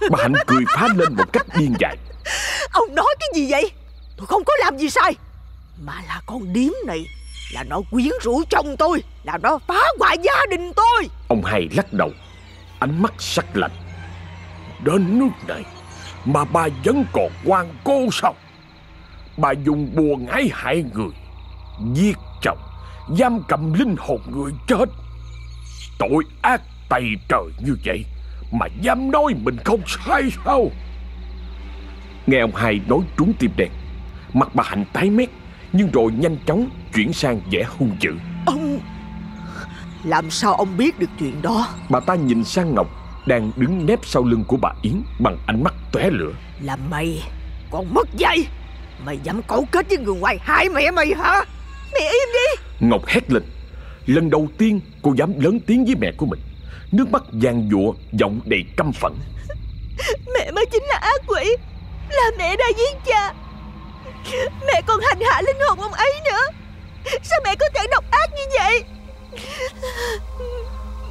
Bà Hạnh cười phá lên một cách điên dại. Ông nói cái gì vậy? Tôi không có làm gì sai. Mà là con điếm này Là nó quyến rũ chồng tôi Là nó phá hoại gia đình tôi. Ông hai lắc đầu Ánh mắt sắc lạnh. Đến nước này Mà bà vẫn còn quan cô sao? Bà dùng bùa ngái hại người Giết chồng Giam cầm linh hồn người chết. Tội ác tày trời như vậy Mà dám nói mình không sai sao? Nghe ông hai nói trúng tim đen Mặt bà Hạnh tái mét Nhưng rồi nhanh chóng chuyển sang vẻ hung dữ. Ông Làm sao ông biết được chuyện đó? Bà ta nhìn sang Ngọc Đang đứng nép sau lưng của bà Yến Bằng ánh mắt tóe lửa. Là mày Còn mất dạy Mày dám cấu kết với người ngoài hại mẹ mày hả Mẹ im đi. Ngọc hét lên. Lần đầu tiên cô dám lớn tiếng với mẹ của mình. Nước mắt giàn giụa Giọng đầy căm phẫn. Mẹ mới chính là ác quỷ. Là mẹ đã giết cha. Mẹ còn hành hạ linh hồn ông ấy nữa. Sao mẹ có thể độc ác như vậy?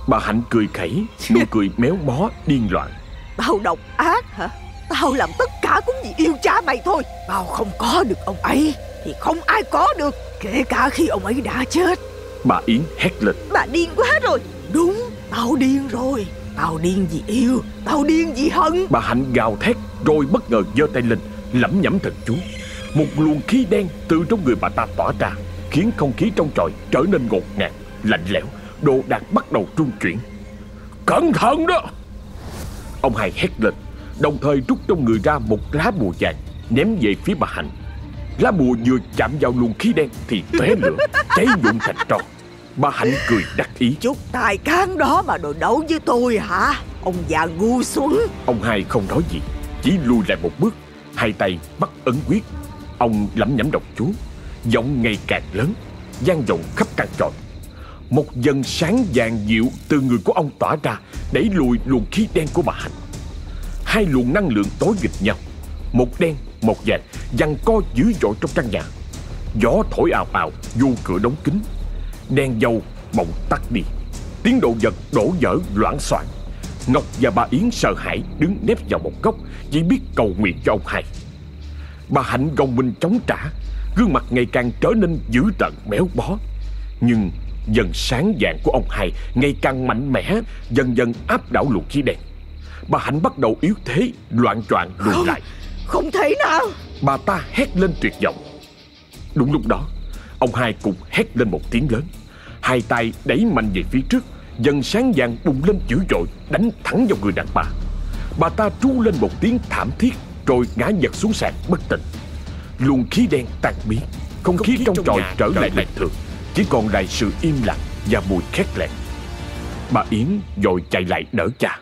Bà Hạnh cười khẩy Nụ cười méo mó điên loạn. Tao độc ác hả Tao làm tất cả cũng vì yêu cha mày thôi. Tao không có được ông ấy Thì không ai có được. Kể cả khi ông ấy đã chết. Bà Yến hét lên. Bà điên quá rồi. Đúng Tao điên rồi. Tao điên vì yêu Tao điên vì hận. Bà Hạnh gào thét Rồi bất ngờ giơ tay lên Lẩm nhẩm thần chú. Một luồng khí đen từ trong người bà ta tỏa ra Khiến không khí trong tròi trở nên ngột ngạt Lạnh lẽo. Đồ đạc bắt đầu trung chuyển. Cẩn thận đó! Ông hai hét lên Đồng thời rút trong người ra một lá bùa vàng Ném về phía bà Hạnh. Lá bùa vừa chạm vào luồng khí đen Thì tóe lửa cháy dụng thành tro. Bà Hạnh cười đắc ý. Chút tài cán đó mà đồ đấu với tôi hả? Ông già ngu xuẩn. Ông hai không nói gì Chỉ lùi lại một bước Hai tay bắt ấn quyết. Ông lẩm nhẩm đọc chú Giọng ngày càng lớn gian vọng khắp căn tròi. Một dần sáng vàng dịu từ người của ông tỏa ra Đẩy lùi luồng khí đen của bà Hạnh Hai luồng năng lượng tối nghịch nhau. Một đen, một vàng Giằng co dữ dội trong căn nhà. Gió thổi ào ào vô cửa đóng kín. Đèn dầu bỗng tắt đi. Tiếng đồ vật đổ dở loạn soạn Ngọc và bà Yến sợ hãi đứng nép vào một góc Chỉ biết cầu nguyện cho ông hai. Bà Hạnh gồng mình chống trả Gương mặt ngày càng trở nên dữ tợn méo bó Nhưng dần sáng vàng của ông hai Ngày càng mạnh mẽ Dần dần áp đảo luồng khí đen. Bà Hạnh bắt đầu yếu thế Loạn choạng lùi lại. Không thể nào. Bà ta hét lên tuyệt vọng. Đúng lúc đó Ông hai cùng hét lên một tiếng lớn. Hai tay đẩy mạnh về phía trước Dần sáng vàng bùng lên dữ dội Đánh thẳng vào người đàn bà. Bà ta tru lên một tiếng thảm thiết Rồi ngã giật xuống sàn bất tỉnh. Luồng khí đen tan biến Không, khí, trong tròi trở lại bình thường Chỉ còn lại sự im lặng và mùi khét lẹt. Bà Yến vội chạy lại đỡ cha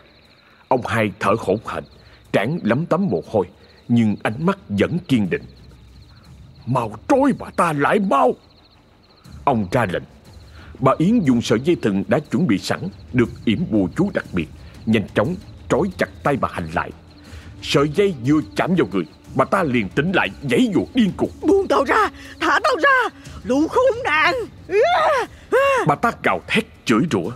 Ông hai thở hổn hển Trán lấm tấm mồ hôi Nhưng ánh mắt vẫn kiên định. Mau trói bà ta lại mau! Ông ra lệnh. Bà Yến dùng sợi dây thừng đã chuẩn bị sẵn Được yểm bùa chú đặc biệt Nhanh chóng trói chặt tay bà Hành lại. Sợi dây vừa chạm vào người Bà ta liền tỉnh lại giãy giụa điên cuồng. Buông tao ra Thả tao ra Lũ khốn nạn! Bà ta gào thét chửi rủa.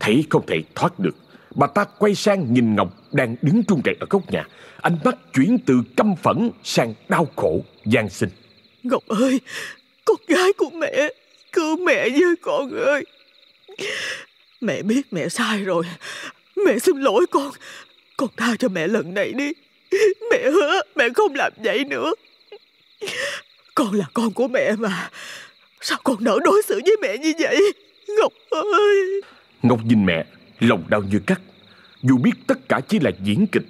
Thấy không thể thoát được Bà ta quay sang nhìn Ngọc Đang đứng trung rẩy ở góc nhà. Ánh mắt chuyển từ căm phẫn sang đau khổ gian sinh. Ngọc ơi Con gái của mẹ Cứu mẹ với con ơi. Mẹ biết mẹ sai rồi. Mẹ xin lỗi con. Con tha cho mẹ lần này đi. Mẹ hứa mẹ không làm vậy nữa. Con là con của mẹ mà. Sao con nỡ đối xử với mẹ như vậy? Ngọc ơi. Ngọc nhìn mẹ Lòng đau như cắt. Dù biết tất cả chỉ là diễn kịch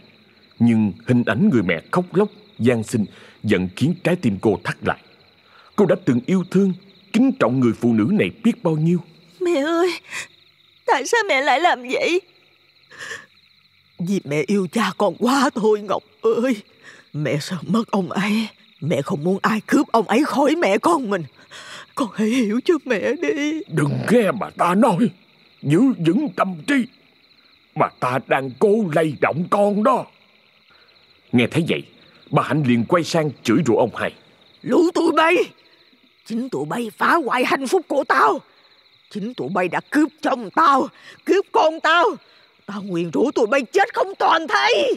Nhưng hình ảnh người mẹ khóc lóc gian sinh Giận khiến trái tim cô thắt lại. Cô đã từng yêu thương Kính trọng người phụ nữ này biết bao nhiêu. Mẹ ơi Tại sao mẹ lại làm vậy? Vì mẹ yêu cha con quá thôi Ngọc ơi. Mẹ sợ mất ông ấy. Mẹ không muốn ai cướp ông ấy khỏi mẹ con mình. Con hãy hiểu cho mẹ đi. Đừng nghe bà ta nói Giữ vững tâm trí Bà ta đang cố lay động con đó. Nghe thấy vậy Bà Hạnh liền quay sang chửi rủa ông hai. Lũ tụi bay! Chính tụi bay phá hoại hạnh phúc của tao! Chính tụi bay đã cướp chồng tao Cướp con tao! Tao nguyện rủa tụi bay chết không toàn thây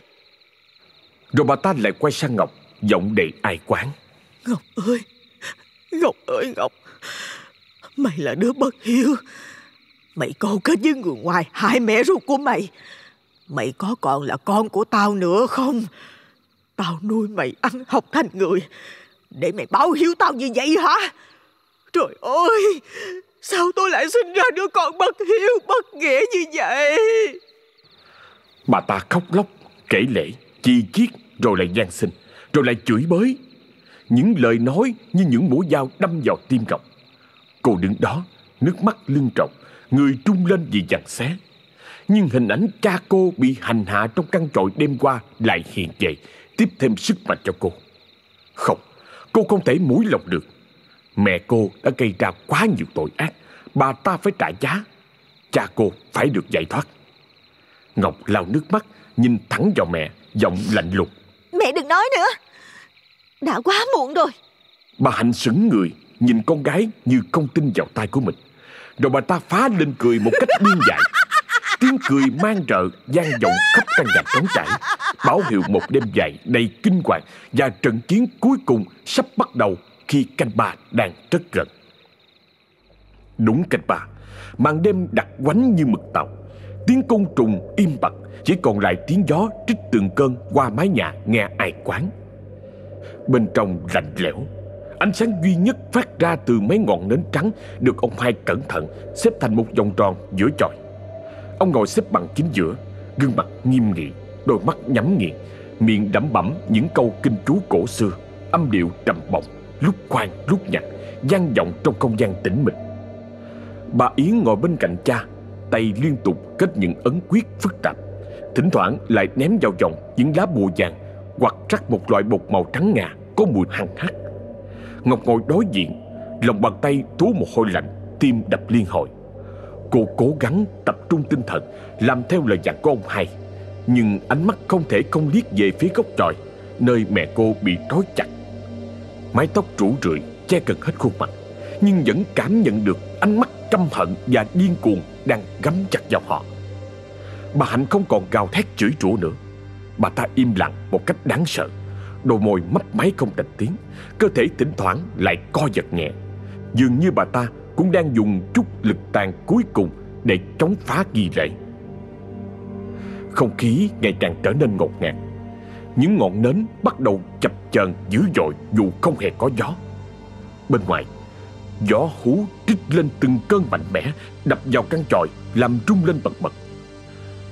Rồi bà ta lại quay sang Ngọc Giọng đầy ai quán. Ngọc ơi! Ngọc ơi Ngọc! Mày là đứa bất hiếu Mày câu kết với người ngoài Hại mẹ ruột của mày. Mày có còn là con của tao nữa không? Tao nuôi mày ăn học thành người. Để mày báo hiếu tao như vậy hả? Trời ơi, Sao tôi lại sinh ra đứa con bất hiếu, Bất nghĩa như vậy? Bà ta khóc lóc, Kể lể, Chi chiết, Rồi lại gian sinh Rồi lại chửi bới. Những lời nói như những mũi dao đâm vào tim Ngọc Cô đứng đó, Nước mắt lưng trọng Người trung lên vì giằng xé. Nhưng hình ảnh cha cô bị hành hạ trong căn tròi đêm qua Lại hiện về Tiếp thêm sức mạnh cho cô. Không Cô không thể mũi lòng được. Mẹ cô đã gây ra quá nhiều tội ác Bà ta phải trả giá. Cha cô phải được giải thoát. Ngọc lau nước mắt Nhìn thẳng vào mẹ Giọng lạnh lùng. Mẹ đừng nói nữa. Đã quá muộn rồi. Bà Hạnh sững người Nhìn con gái như không tin vào tay của mình rồi bà ta phá lên cười một cách điên dại. Tiếng cười mang rợ gian vọng khắp căn nhà trống trải. Báo hiệu một đêm dài đầy kinh hoàng Và trận chiến cuối cùng sắp bắt đầu Khi canh ba đang rất gần. Đúng canh ba, Màn đêm đặc quánh như mực tàu. Tiếng côn trùng im bặt, Chỉ còn lại tiếng gió trích từng cơn Qua mái nhà nghe ai quán. Bên trong lạnh lẽo Ánh sáng duy nhất phát ra từ mấy ngọn nến trắng Được ông hai cẩn thận Xếp thành một vòng tròn giữa chòi. Ông ngồi xếp bằng chính giữa, Gương mặt nghiêm nghị, Đôi mắt nhắm nghiền, Miệng đẩm bẩm những câu kinh chú cổ xưa, Âm điệu trầm bổng, Lúc khoan, lúc nhặt gian vọng trong không gian tĩnh mịch. Bà Yến ngồi bên cạnh cha, Tay liên tục kết những ấn quyết phức tạp, Thỉnh thoảng lại ném vào vòng những lá bùa vàng Hoặc rắc một loại bột màu trắng ngà Có mùi hăng hắc. Ngọc ngồi đối diện, Lòng bàn tay túa một hôi lạnh, Tim đập liên hồi. Cô cố gắng tập trung tinh thần, Làm theo lời dặn của ông hai Nhưng ánh mắt không thể không liếc về phía góc tròi, Nơi mẹ cô bị trói chặt. Mái tóc rủ rượi, Che gần hết khuôn mặt, Nhưng vẫn cảm nhận được ánh mắt căm hận Và điên cuồng đang gắm chặt vào họ. Bà Hạnh không còn gào thét chửi rủa nữa. Bà ta im lặng một cách đáng sợ. Đôi môi mấp máy không thành tiếng Cơ thể thỉnh thoảng lại co giật nhẹ Dường như bà ta cũng đang dùng chút lực tàn cuối cùng để chống phá ghi lễ. Không khí ngày càng trở nên ngột ngạt. Những ngọn nến bắt đầu chập chờn dữ dội dù không hề có gió. Bên ngoài, gió hú trích lên từng cơn mạnh mẽ đập vào căn tròi làm rung lên bật bật.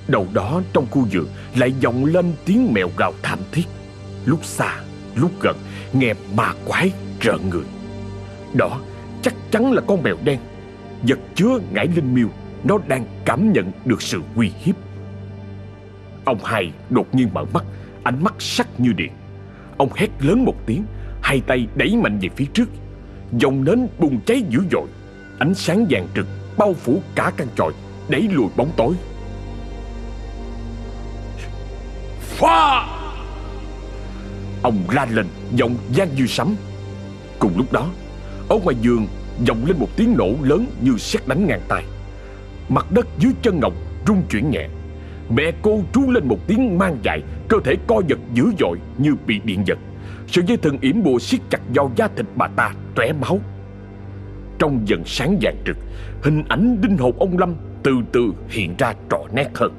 Đầu đó trong khu vườn lại vọng lên tiếng mèo gào thảm thiết. Lúc xa, lúc gần, nghe ma quái rợn người. Đó chắc chắn là con mèo đen. Vật chứa ngải linh miêu Nó đang cảm nhận được sự uy hiếp. Ông hai đột nhiên mở mắt Ánh mắt sắc như điện. Ông hét lớn một tiếng Hai tay đẩy mạnh về phía trước. Dòng nến bùng cháy dữ dội. Ánh sáng vàng trực bao phủ cả căn tròi Đẩy lùi bóng tối. Phá! Ông la lên Giọng gian như sấm Cùng lúc đó Ở ngoài giường vọng lên một tiếng nổ lớn như sét đánh ngang tai. Mặt đất dưới chân Ngọc rung chuyển nhẹ. Mẹ cô trú lên một tiếng mang dại, cơ thể co giật dữ dội như bị điện giật. Sợi dây thần yểm bùa siết chặt vào da thịt bà ta tóe máu. Trong dần sáng vàng trực, hình ảnh đinh hồn ông Lâm từ từ hiện ra rõ nét hơn.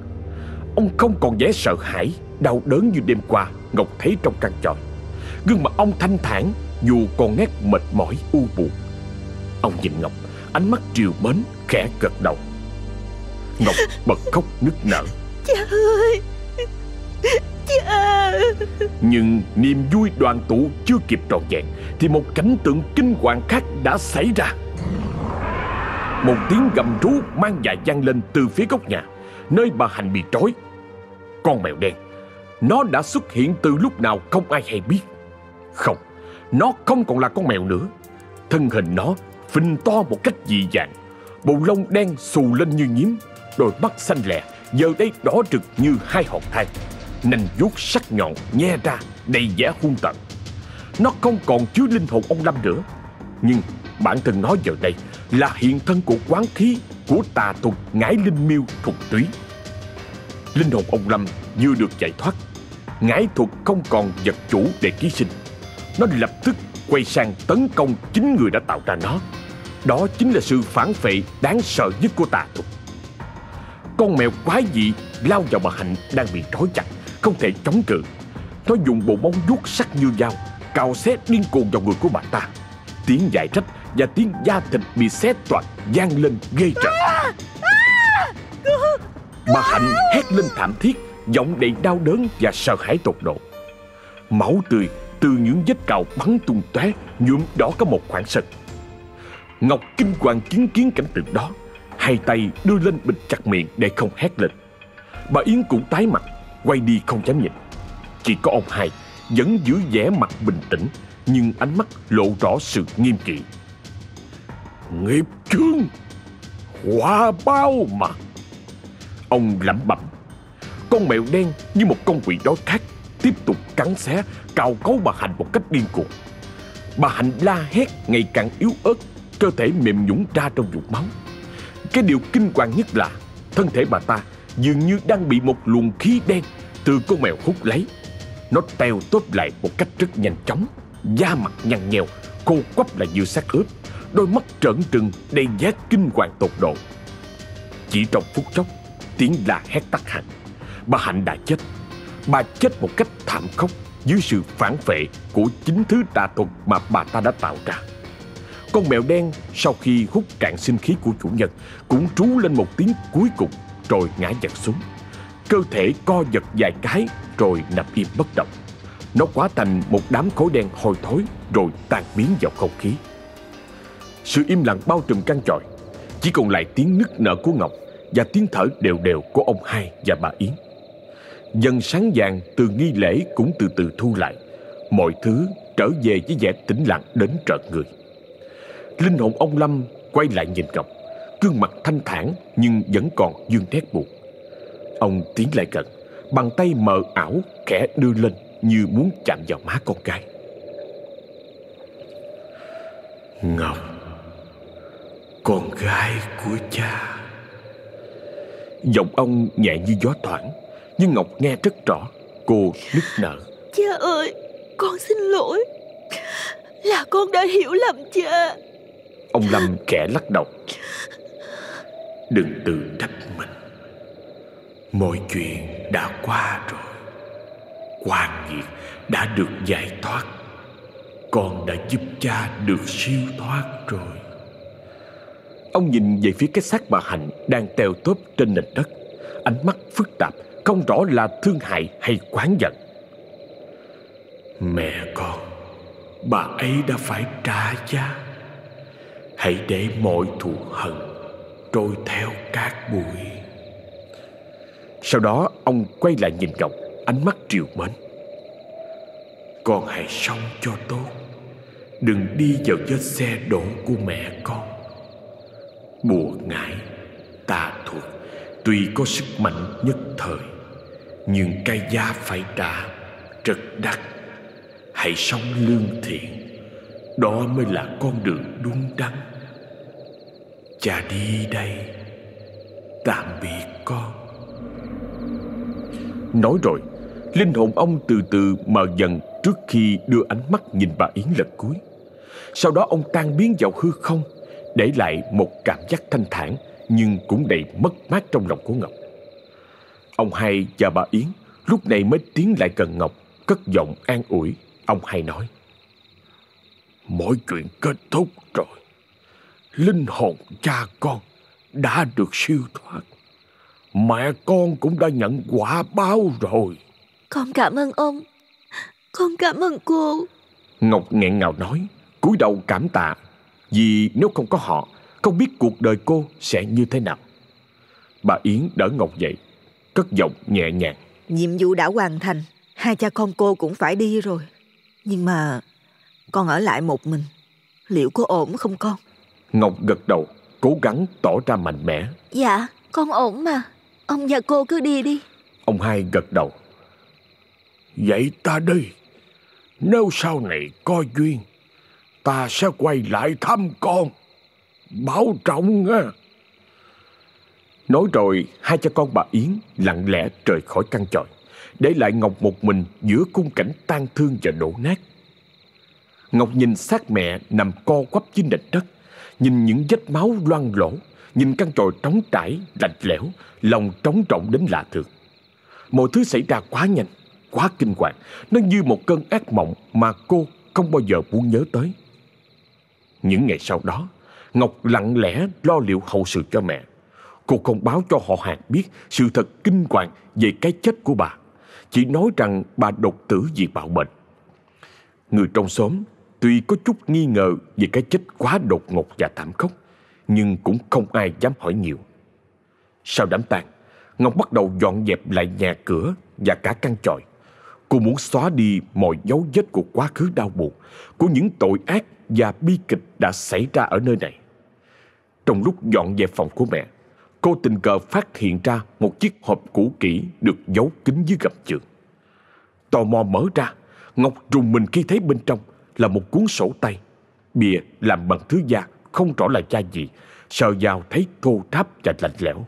Ông không còn vẻ sợ hãi, đau đớn như đêm qua Ngọc thấy trong căn tròi. Gương mặt ông thanh thản Dù còn nét mệt mỏi u buồn. Ông nhìn Ngọc Ánh mắt triều mến khẽ gật đầu. Ngọc bật khóc nức nở. Cha ơi! Cha! Nhưng niềm vui đoàn tụ chưa kịp trọn vẹn Thì một cảnh tượng kinh hoàng khác đã xảy ra. Một tiếng gầm rú mang dài vang lên từ phía góc nhà Nơi bà Hành bị trói. Con mèo đen nó đã xuất hiện từ lúc nào không ai hay biết. Không, Nó không còn là con mèo nữa. Thân hình nó phình to một cách dị dạng. Bộ lông đen xù lên như nhím, Đôi mắt xanh lè, Giờ đây đỏ rực như hai hòn than. Nành vuốt sắc nhọn nhe ra, Đầy vẻ hung tận Nó không còn chứa linh hồn ông Lâm nữa. Nhưng bản thân nó giờ đây Là hiện thân của quán khí Của tà thuật ngải linh miêu thuần túy. Linh hồn ông Lâm vừa được giải thoát Ngải thuật không còn vật chủ để ký sinh. Nó lập tức quay sang tấn công chính người đã tạo ra nó. Đó chính là sự phản phệ đáng sợ nhất của tà thuật Con mèo quái dị lao vào bà Hạnh đang bị trói chặt Không thể chống cự. Nó dùng bộ móng vuốt sắc như dao Cào xé điên cuồng vào người của bà ta. Tiếng giải trách và tiếng da thịt bị xé toạc vang lên ghê rợn. Bà Hạnh hét lên thảm thiết Giọng đầy đau đớn và sợ hãi tột độ. Máu tươi từ những vết cào bắn tung tóe nhuộm đỏ cả một khoảng sân. Ngọc kinh hoàng chứng kiến cảnh tượng đó, Hai tay đưa lên bịt chặt miệng để không hét lên. Bà Yến cũng tái mặt, Quay đi không dám nhìn. Chỉ có ông hai Vẫn giữ vẻ mặt bình tĩnh, Nhưng ánh mắt lộ rõ sự nghiêm kỵ. Nghiệp chướng Quả bao mà. Ông lẩm bẩm. Con mèo đen như một con quỷ đói khác, Tiếp tục cắn xé, Cào cấu bà Hạnh một cách điên cuồng. Bà Hạnh la hét ngày càng yếu ớt, Cơ thể mềm nhũng ra trong vụt máu. Cái điều kinh hoàng nhất là, Thân thể bà ta dường như đang bị một luồng khí đen Từ con mèo hút lấy. Nó teo tóp lại một cách rất nhanh chóng, Da mặt nhăn nhèo Khô quắp là như xác ướp, Đôi mắt trợn trừng, đầy giá kinh hoàng tột độ. Chỉ trong phút chốc, Tiếng la hét tắt hẳn. Bà Hạnh đã chết. Bà chết một cách thảm khốc Dưới sự phản vệ của chính thứ tà thuật Mà bà ta đã tạo ra. Con mèo đen sau khi hút cạn sinh khí của chủ nhân Cũng trú lên một tiếng cuối cùng Rồi ngã giật xuống. Cơ thể co giật vài cái Rồi nằm im bất động. Nó quá thành một đám khối đen hôi thối Rồi tan biến vào không khí. Sự im lặng bao trùm căn tròi, Chỉ còn lại tiếng nức nở của Ngọc Và tiếng thở đều đều của ông hai và bà Yến. Dần sáng vàng từ nghi lễ cũng từ từ thu lại. Mọi thứ trở về với vẻ tĩnh lặng đến trợn người. Linh hồn ông Lâm quay lại nhìn Ngọc. Gương mặt thanh thản nhưng vẫn còn dương nét buồn Ông tiến lại gần Bàn tay mờ ảo khẽ đưa lên như muốn chạm vào má con gái. Ngọc Con gái của cha. Giọng ông nhẹ như gió thoảng Nhưng Ngọc nghe rất rõ Cô nức nở. Cha ơi Con xin lỗi. Là con đã hiểu lầm cha. Ông Lâm khẽ lắc đầu. Đừng tự trách mình. Mọi chuyện đã qua rồi. Quan nghiệt đã được giải thoát. Con đã giúp cha được siêu thoát rồi. Ông nhìn về phía cái xác bà Hạnh Đang teo tóp trên nền đất. Ánh mắt phức tạp Không rõ là thương hại hay quán giận. Mẹ con Bà ấy đã phải trả giá. Hãy để mọi thù hận Trôi theo cát bụi. Sau đó ông quay lại nhìn Ngọc Ánh mắt triều mến. Con hãy sống cho tốt. Đừng đi vào vết xe đổ của mẹ con. Bùa ngải Tà thuật Tuy có sức mạnh nhất thời nhưng cái giá phải trả Rất đắt Hãy sống lương thiện, Đó mới là con đường đúng đắn. Cha đi đây, Tạm biệt con. Nói rồi, Linh hồn ông từ từ mờ dần Trước khi đưa ánh mắt nhìn bà Yến lần cuối. Sau đó ông tan biến vào hư không, Để lại một cảm giác thanh thản Nhưng cũng đầy mất mát trong lòng của Ngọc. Ông hai và bà Yến Lúc này mới tiến lại gần Ngọc Cất giọng an ủi. Ông hay nói Mọi chuyện kết thúc rồi. Linh hồn cha con đã được siêu thoát. Mẹ con cũng đã nhận quả báo rồi. Con cảm ơn ông. Con cảm ơn cô. Ngọc nghẹn ngào nói cúi đầu cảm tạ. Vì nếu không có họ Không biết cuộc đời cô sẽ như thế nào. Bà Yến đỡ Ngọc dậy Cất giọng nhẹ nhàng. Nhiệm vụ đã hoàn thành Hai cha con cô cũng phải đi rồi. Nhưng mà Con ở lại một mình Liệu có ổn không con? Ngọc gật đầu Cố gắng tỏ ra mạnh mẽ. Dạ con ổn mà. Ông và cô cứ đi đi. Ông hai gật đầu. Vậy ta đi. Nếu sau này có duyên Ta sẽ quay lại thăm con. Bảo trọng nha Nói rồi Hai cha con bà Yến lặng lẽ rời khỏi căn chòi Để lại Ngọc một mình Giữa cung cảnh tan thương và đổ nát. Ngọc nhìn xác mẹ nằm co quắp trên nền đất Nhìn những vết máu loang lỗ Nhìn căn chòi trống trải, lạnh lẽo Lòng trống rộng đến lạ thường. Mọi thứ xảy ra quá nhanh Quá kinh hoàng Nó như một cơn ác mộng Mà cô không bao giờ muốn nhớ tới. Những ngày sau đó Ngọc lặng lẽ lo liệu hậu sự cho mẹ. Cô không báo cho họ hàng biết Sự thật kinh hoàng về cái chết của bà. Chỉ nói rằng bà đột tử vì bạo bệnh. Người trong xóm Tuy có chút nghi ngờ về cái chết quá đột ngột và thảm khốc, Nhưng cũng không ai dám hỏi nhiều. Sau đám tang, Ngọc bắt đầu dọn dẹp lại nhà cửa và cả căn tròi. Cô muốn xóa đi mọi dấu vết của quá khứ đau buồn, Của những tội ác và bi kịch đã xảy ra ở nơi này. Trong lúc dọn dẹp phòng của mẹ Cô tình cờ phát hiện ra một chiếc hộp cũ kỹ được giấu kín dưới gầm giường Tò mò mở ra Ngọc rùng mình khi thấy bên trong là một cuốn sổ tay. Bìa làm bằng thứ da, không rõ là da gì, sờ vào thấy thô ráp và lạnh lẽo.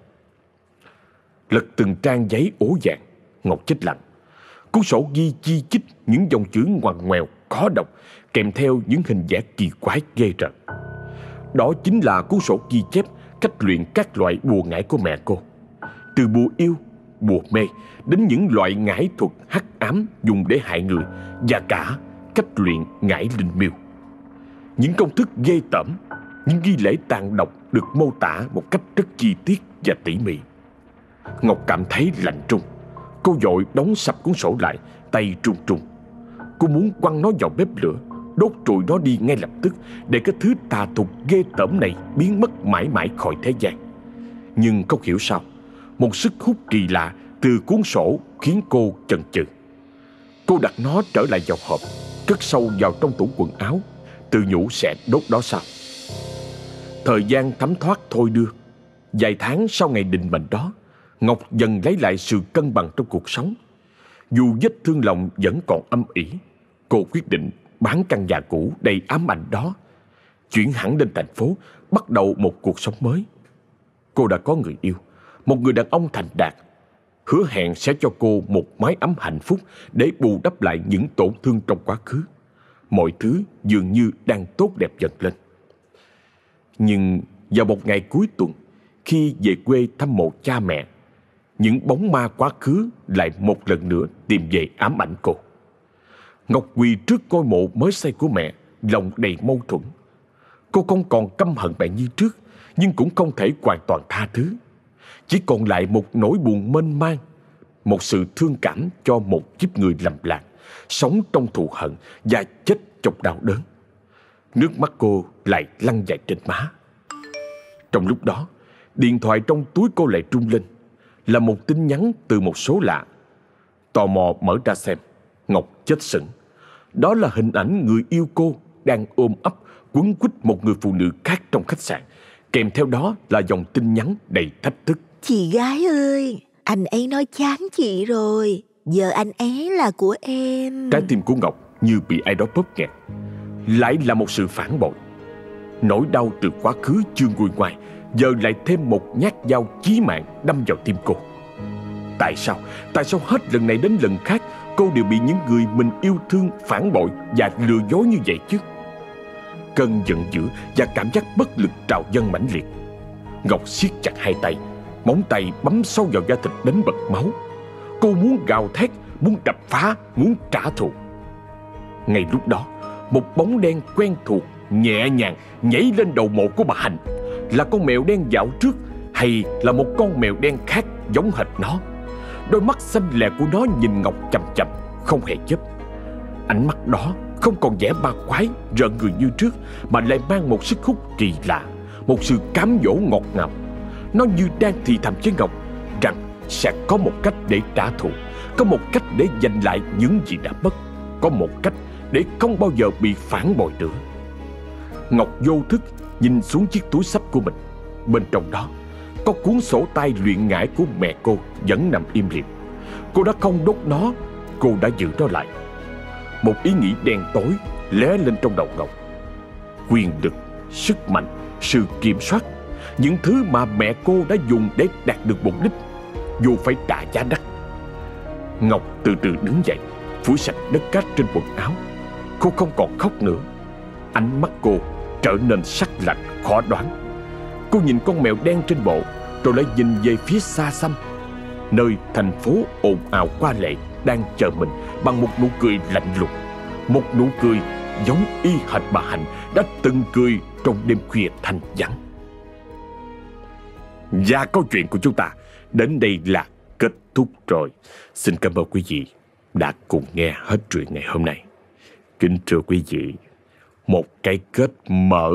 Lật từng trang giấy ố vàng, Ngọc chết lặng. Cuốn sổ ghi chi chích những dòng chữ ngoằn ngoèo, khó đọc, kèm theo những hình vẽ kỳ quái ghê rợn. Đó chính là cuốn sổ ghi chép cách luyện các loại bùa ngải của mẹ cô. Từ bùa yêu, bùa mê đến những loại ngải thuật hắc ám dùng để hại người và cả cách luyện ngải linh miêu. Những công thức ghê tởm, những ghi lễ tàn độc được mô tả một cách rất chi tiết và tỉ mỉ. Ngọc cảm thấy lạnh trung. Cô dội đóng sập cuốn sổ lại, tay trung trung. Cô muốn quăng nó vào bếp lửa, đốt trụi nó đi ngay lập tức để cái thứ tà tục ghê tởm này biến mất mãi mãi khỏi thế gian. Nhưng không hiểu sao, một sức hút kỳ lạ từ cuốn sổ khiến cô chần chừ. Cô đặt nó trở lại vào hộp Cất sâu vào trong tủ quần áo Tự nhủ sẽ đốt đó sau Thời gian thấm thoát thôi đưa Vài tháng sau ngày định mệnh đó Ngọc dần lấy lại sự cân bằng trong cuộc sống Dù vết thương lòng vẫn còn âm ỉ Cô quyết định bán căn nhà cũ đầy ám ảnh đó Chuyển hẳn lên thành phố Bắt đầu một cuộc sống mới Cô đã có người yêu Một người đàn ông thành đạt hứa hẹn sẽ cho cô một mái ấm hạnh phúc để bù đắp lại những tổn thương trong quá khứ. Mọi thứ dường như đang tốt đẹp dần lên. Nhưng vào một ngày cuối tuần, khi về quê thăm mộ cha mẹ, những bóng ma quá khứ lại một lần nữa tìm về ám ảnh cô. Ngọc quỳ trước ngôi mộ mới xây của mẹ, lòng đầy mâu thuẫn. Cô không còn căm hận mẹ như trước, nhưng cũng không thể hoàn toàn tha thứ. Chỉ còn lại một nỗi buồn mênh mang Một sự thương cảm cho một kiếp người lầm lạc Sống trong thù hận và chết trong đau đớn Nước mắt cô lại lăn dài trên má Trong lúc đó Điện thoại trong túi cô lại trung lên Là một tin nhắn từ một số lạ Tò mò mở ra xem Ngọc chết sững đó là hình ảnh người yêu cô Đang ôm ấp quấn quýt một người phụ nữ khác trong khách sạn Kèm theo đó là dòng tin nhắn đầy thách thức Chị gái ơi, anh ấy nói chán chị rồi. Giờ anh ấy là của em. Trái tim của Ngọc như bị ai đó bóp nghẹt. Lại là một sự phản bội. Nỗi đau từ quá khứ chưa nguôi ngoài, giờ lại thêm một nhát dao chí mạng đâm vào tim cô. Tại sao? Tại sao hết lần này đến lần khác cô đều bị những người mình yêu thương phản bội và lừa dối như vậy chứ? Cơn giận dữ và cảm giác bất lực trào dâng mãnh liệt. Ngọc siết chặt hai tay, Móng tay bấm sâu vào da thịt đến bật máu Cô muốn gào thét Muốn đập phá Muốn trả thù Ngay lúc đó Một bóng đen quen thuộc Nhẹ nhàng nhảy lên đầu mộ của bà Hạnh Là con mèo đen dạo trước Hay là một con mèo đen khác giống hệt nó Đôi mắt xanh lè của nó nhìn Ngọc chầm chầm Không hề chớp. Ánh mắt đó không còn vẻ ba quái, Rợn người như trước, Mà lại mang một sức hút kỳ lạ, Một sự cám dỗ ngọt ngào. Nó như đang thì thầm với Ngọc Rằng sẽ có một cách để trả thù, Có một cách để giành lại những gì đã mất, Có một cách để không bao giờ bị phản bội nữa. Ngọc vô thức nhìn xuống chiếc túi sách của mình. Bên trong đó có cuốn sổ tay luyện ngải của mẹ cô vẫn nằm im lìm. Cô đã không đốt nó Cô đã giữ nó lại. Một ý nghĩ đen tối lóe lên trong đầu Ngọc. Quyền lực, sức mạnh, sự kiểm soát Những thứ mà mẹ cô đã dùng để đạt được mục đích Dù phải trả giá đắt. Ngọc từ từ đứng dậy Phủi sạch đất cát trên quần áo. Cô không còn khóc nữa. Ánh mắt cô trở nên sắc lạnh khó đoán. Cô nhìn con mèo đen trên bộ rồi lại nhìn về phía xa xăm. Nơi thành phố ồn ào qua lệ Đang chờ mình bằng một nụ cười lạnh lùng. Một nụ cười giống y hệt bà Hạnh Đã từng cười trong đêm khuya thanh vắng. Và câu chuyện của chúng ta đến đây là kết thúc rồi. Xin cảm ơn quý vị đã cùng nghe hết chuyện ngày hôm nay. Kính thưa quý vị, Một cái kết mở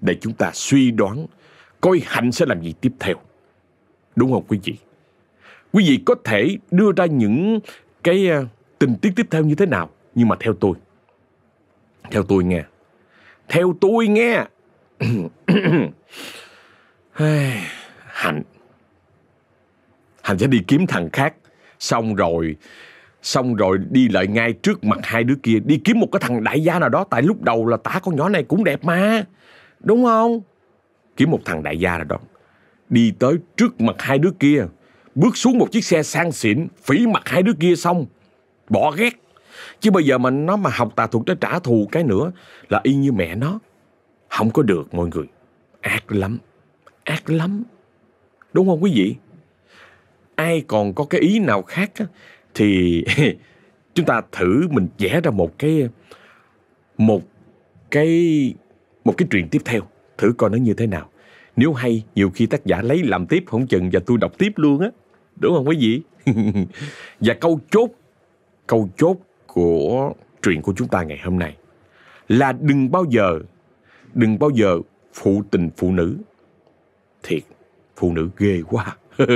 Để chúng ta suy đoán coi Hạnh sẽ làm gì tiếp theo. Đúng không quý vị? Quý vị có thể đưa ra những cái à, tình tiết tiếp theo như thế nào. Nhưng mà theo tôi, theo tôi nghe, theo tôi nghe, Hạnh, Hạnh sẽ đi kiếm thằng khác. Xong rồi, xong rồi đi lại ngay trước mặt hai đứa kia. Đi kiếm một cái thằng đại gia nào đó. Tại lúc đầu là tả con nhỏ này cũng đẹp mà. Đúng không? Kiếm một thằng đại gia rồi đó. Đi tới trước mặt hai đứa kia bước xuống một chiếc xe sang xịn phỉ mặt hai đứa kia xong bỏ ghét. Chứ bây giờ mà nó mà học tà thuật để trả thù cái nữa là y như mẹ nó. Không có được mọi người. Ác lắm. Ác lắm. Đúng không quý vị? Ai còn có cái ý nào khác á, thì chúng ta thử mình vẽ ra một cái một cái một cái truyện tiếp theo thử coi nó như thế nào nếu hay, nhiều khi tác giả lấy làm tiếp không chừng và tôi đọc tiếp luôn á. Đúng không quý vị? và câu chốt, câu chốt của truyện của chúng ta ngày hôm nay là đừng bao giờ, đừng bao giờ phụ tình phụ nữ. Thiệt, phụ nữ ghê quá.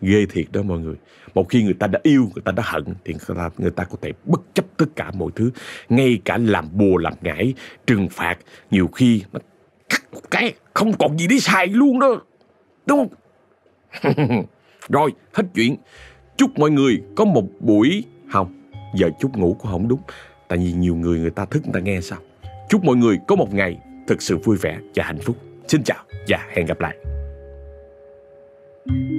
ghê thiệt đó mọi người. Một khi người ta đã yêu, người ta đã hận thì người ta, người ta có thể bất chấp tất cả mọi thứ. Ngay cả làm bùa, làm ngải, trừng phạt. Nhiều khi nó cắt một cái, không còn gì để xài luôn đó. Đúng không? Rồi, hết chuyện. Chúc mọi người có một buổi, không, giờ chúc ngủ cũng không đúng. Tại vì nhiều người người ta thức người ta nghe sao? Chúc mọi người có một ngày thật sự vui vẻ và hạnh phúc. Xin chào và hẹn gặp lại. thank you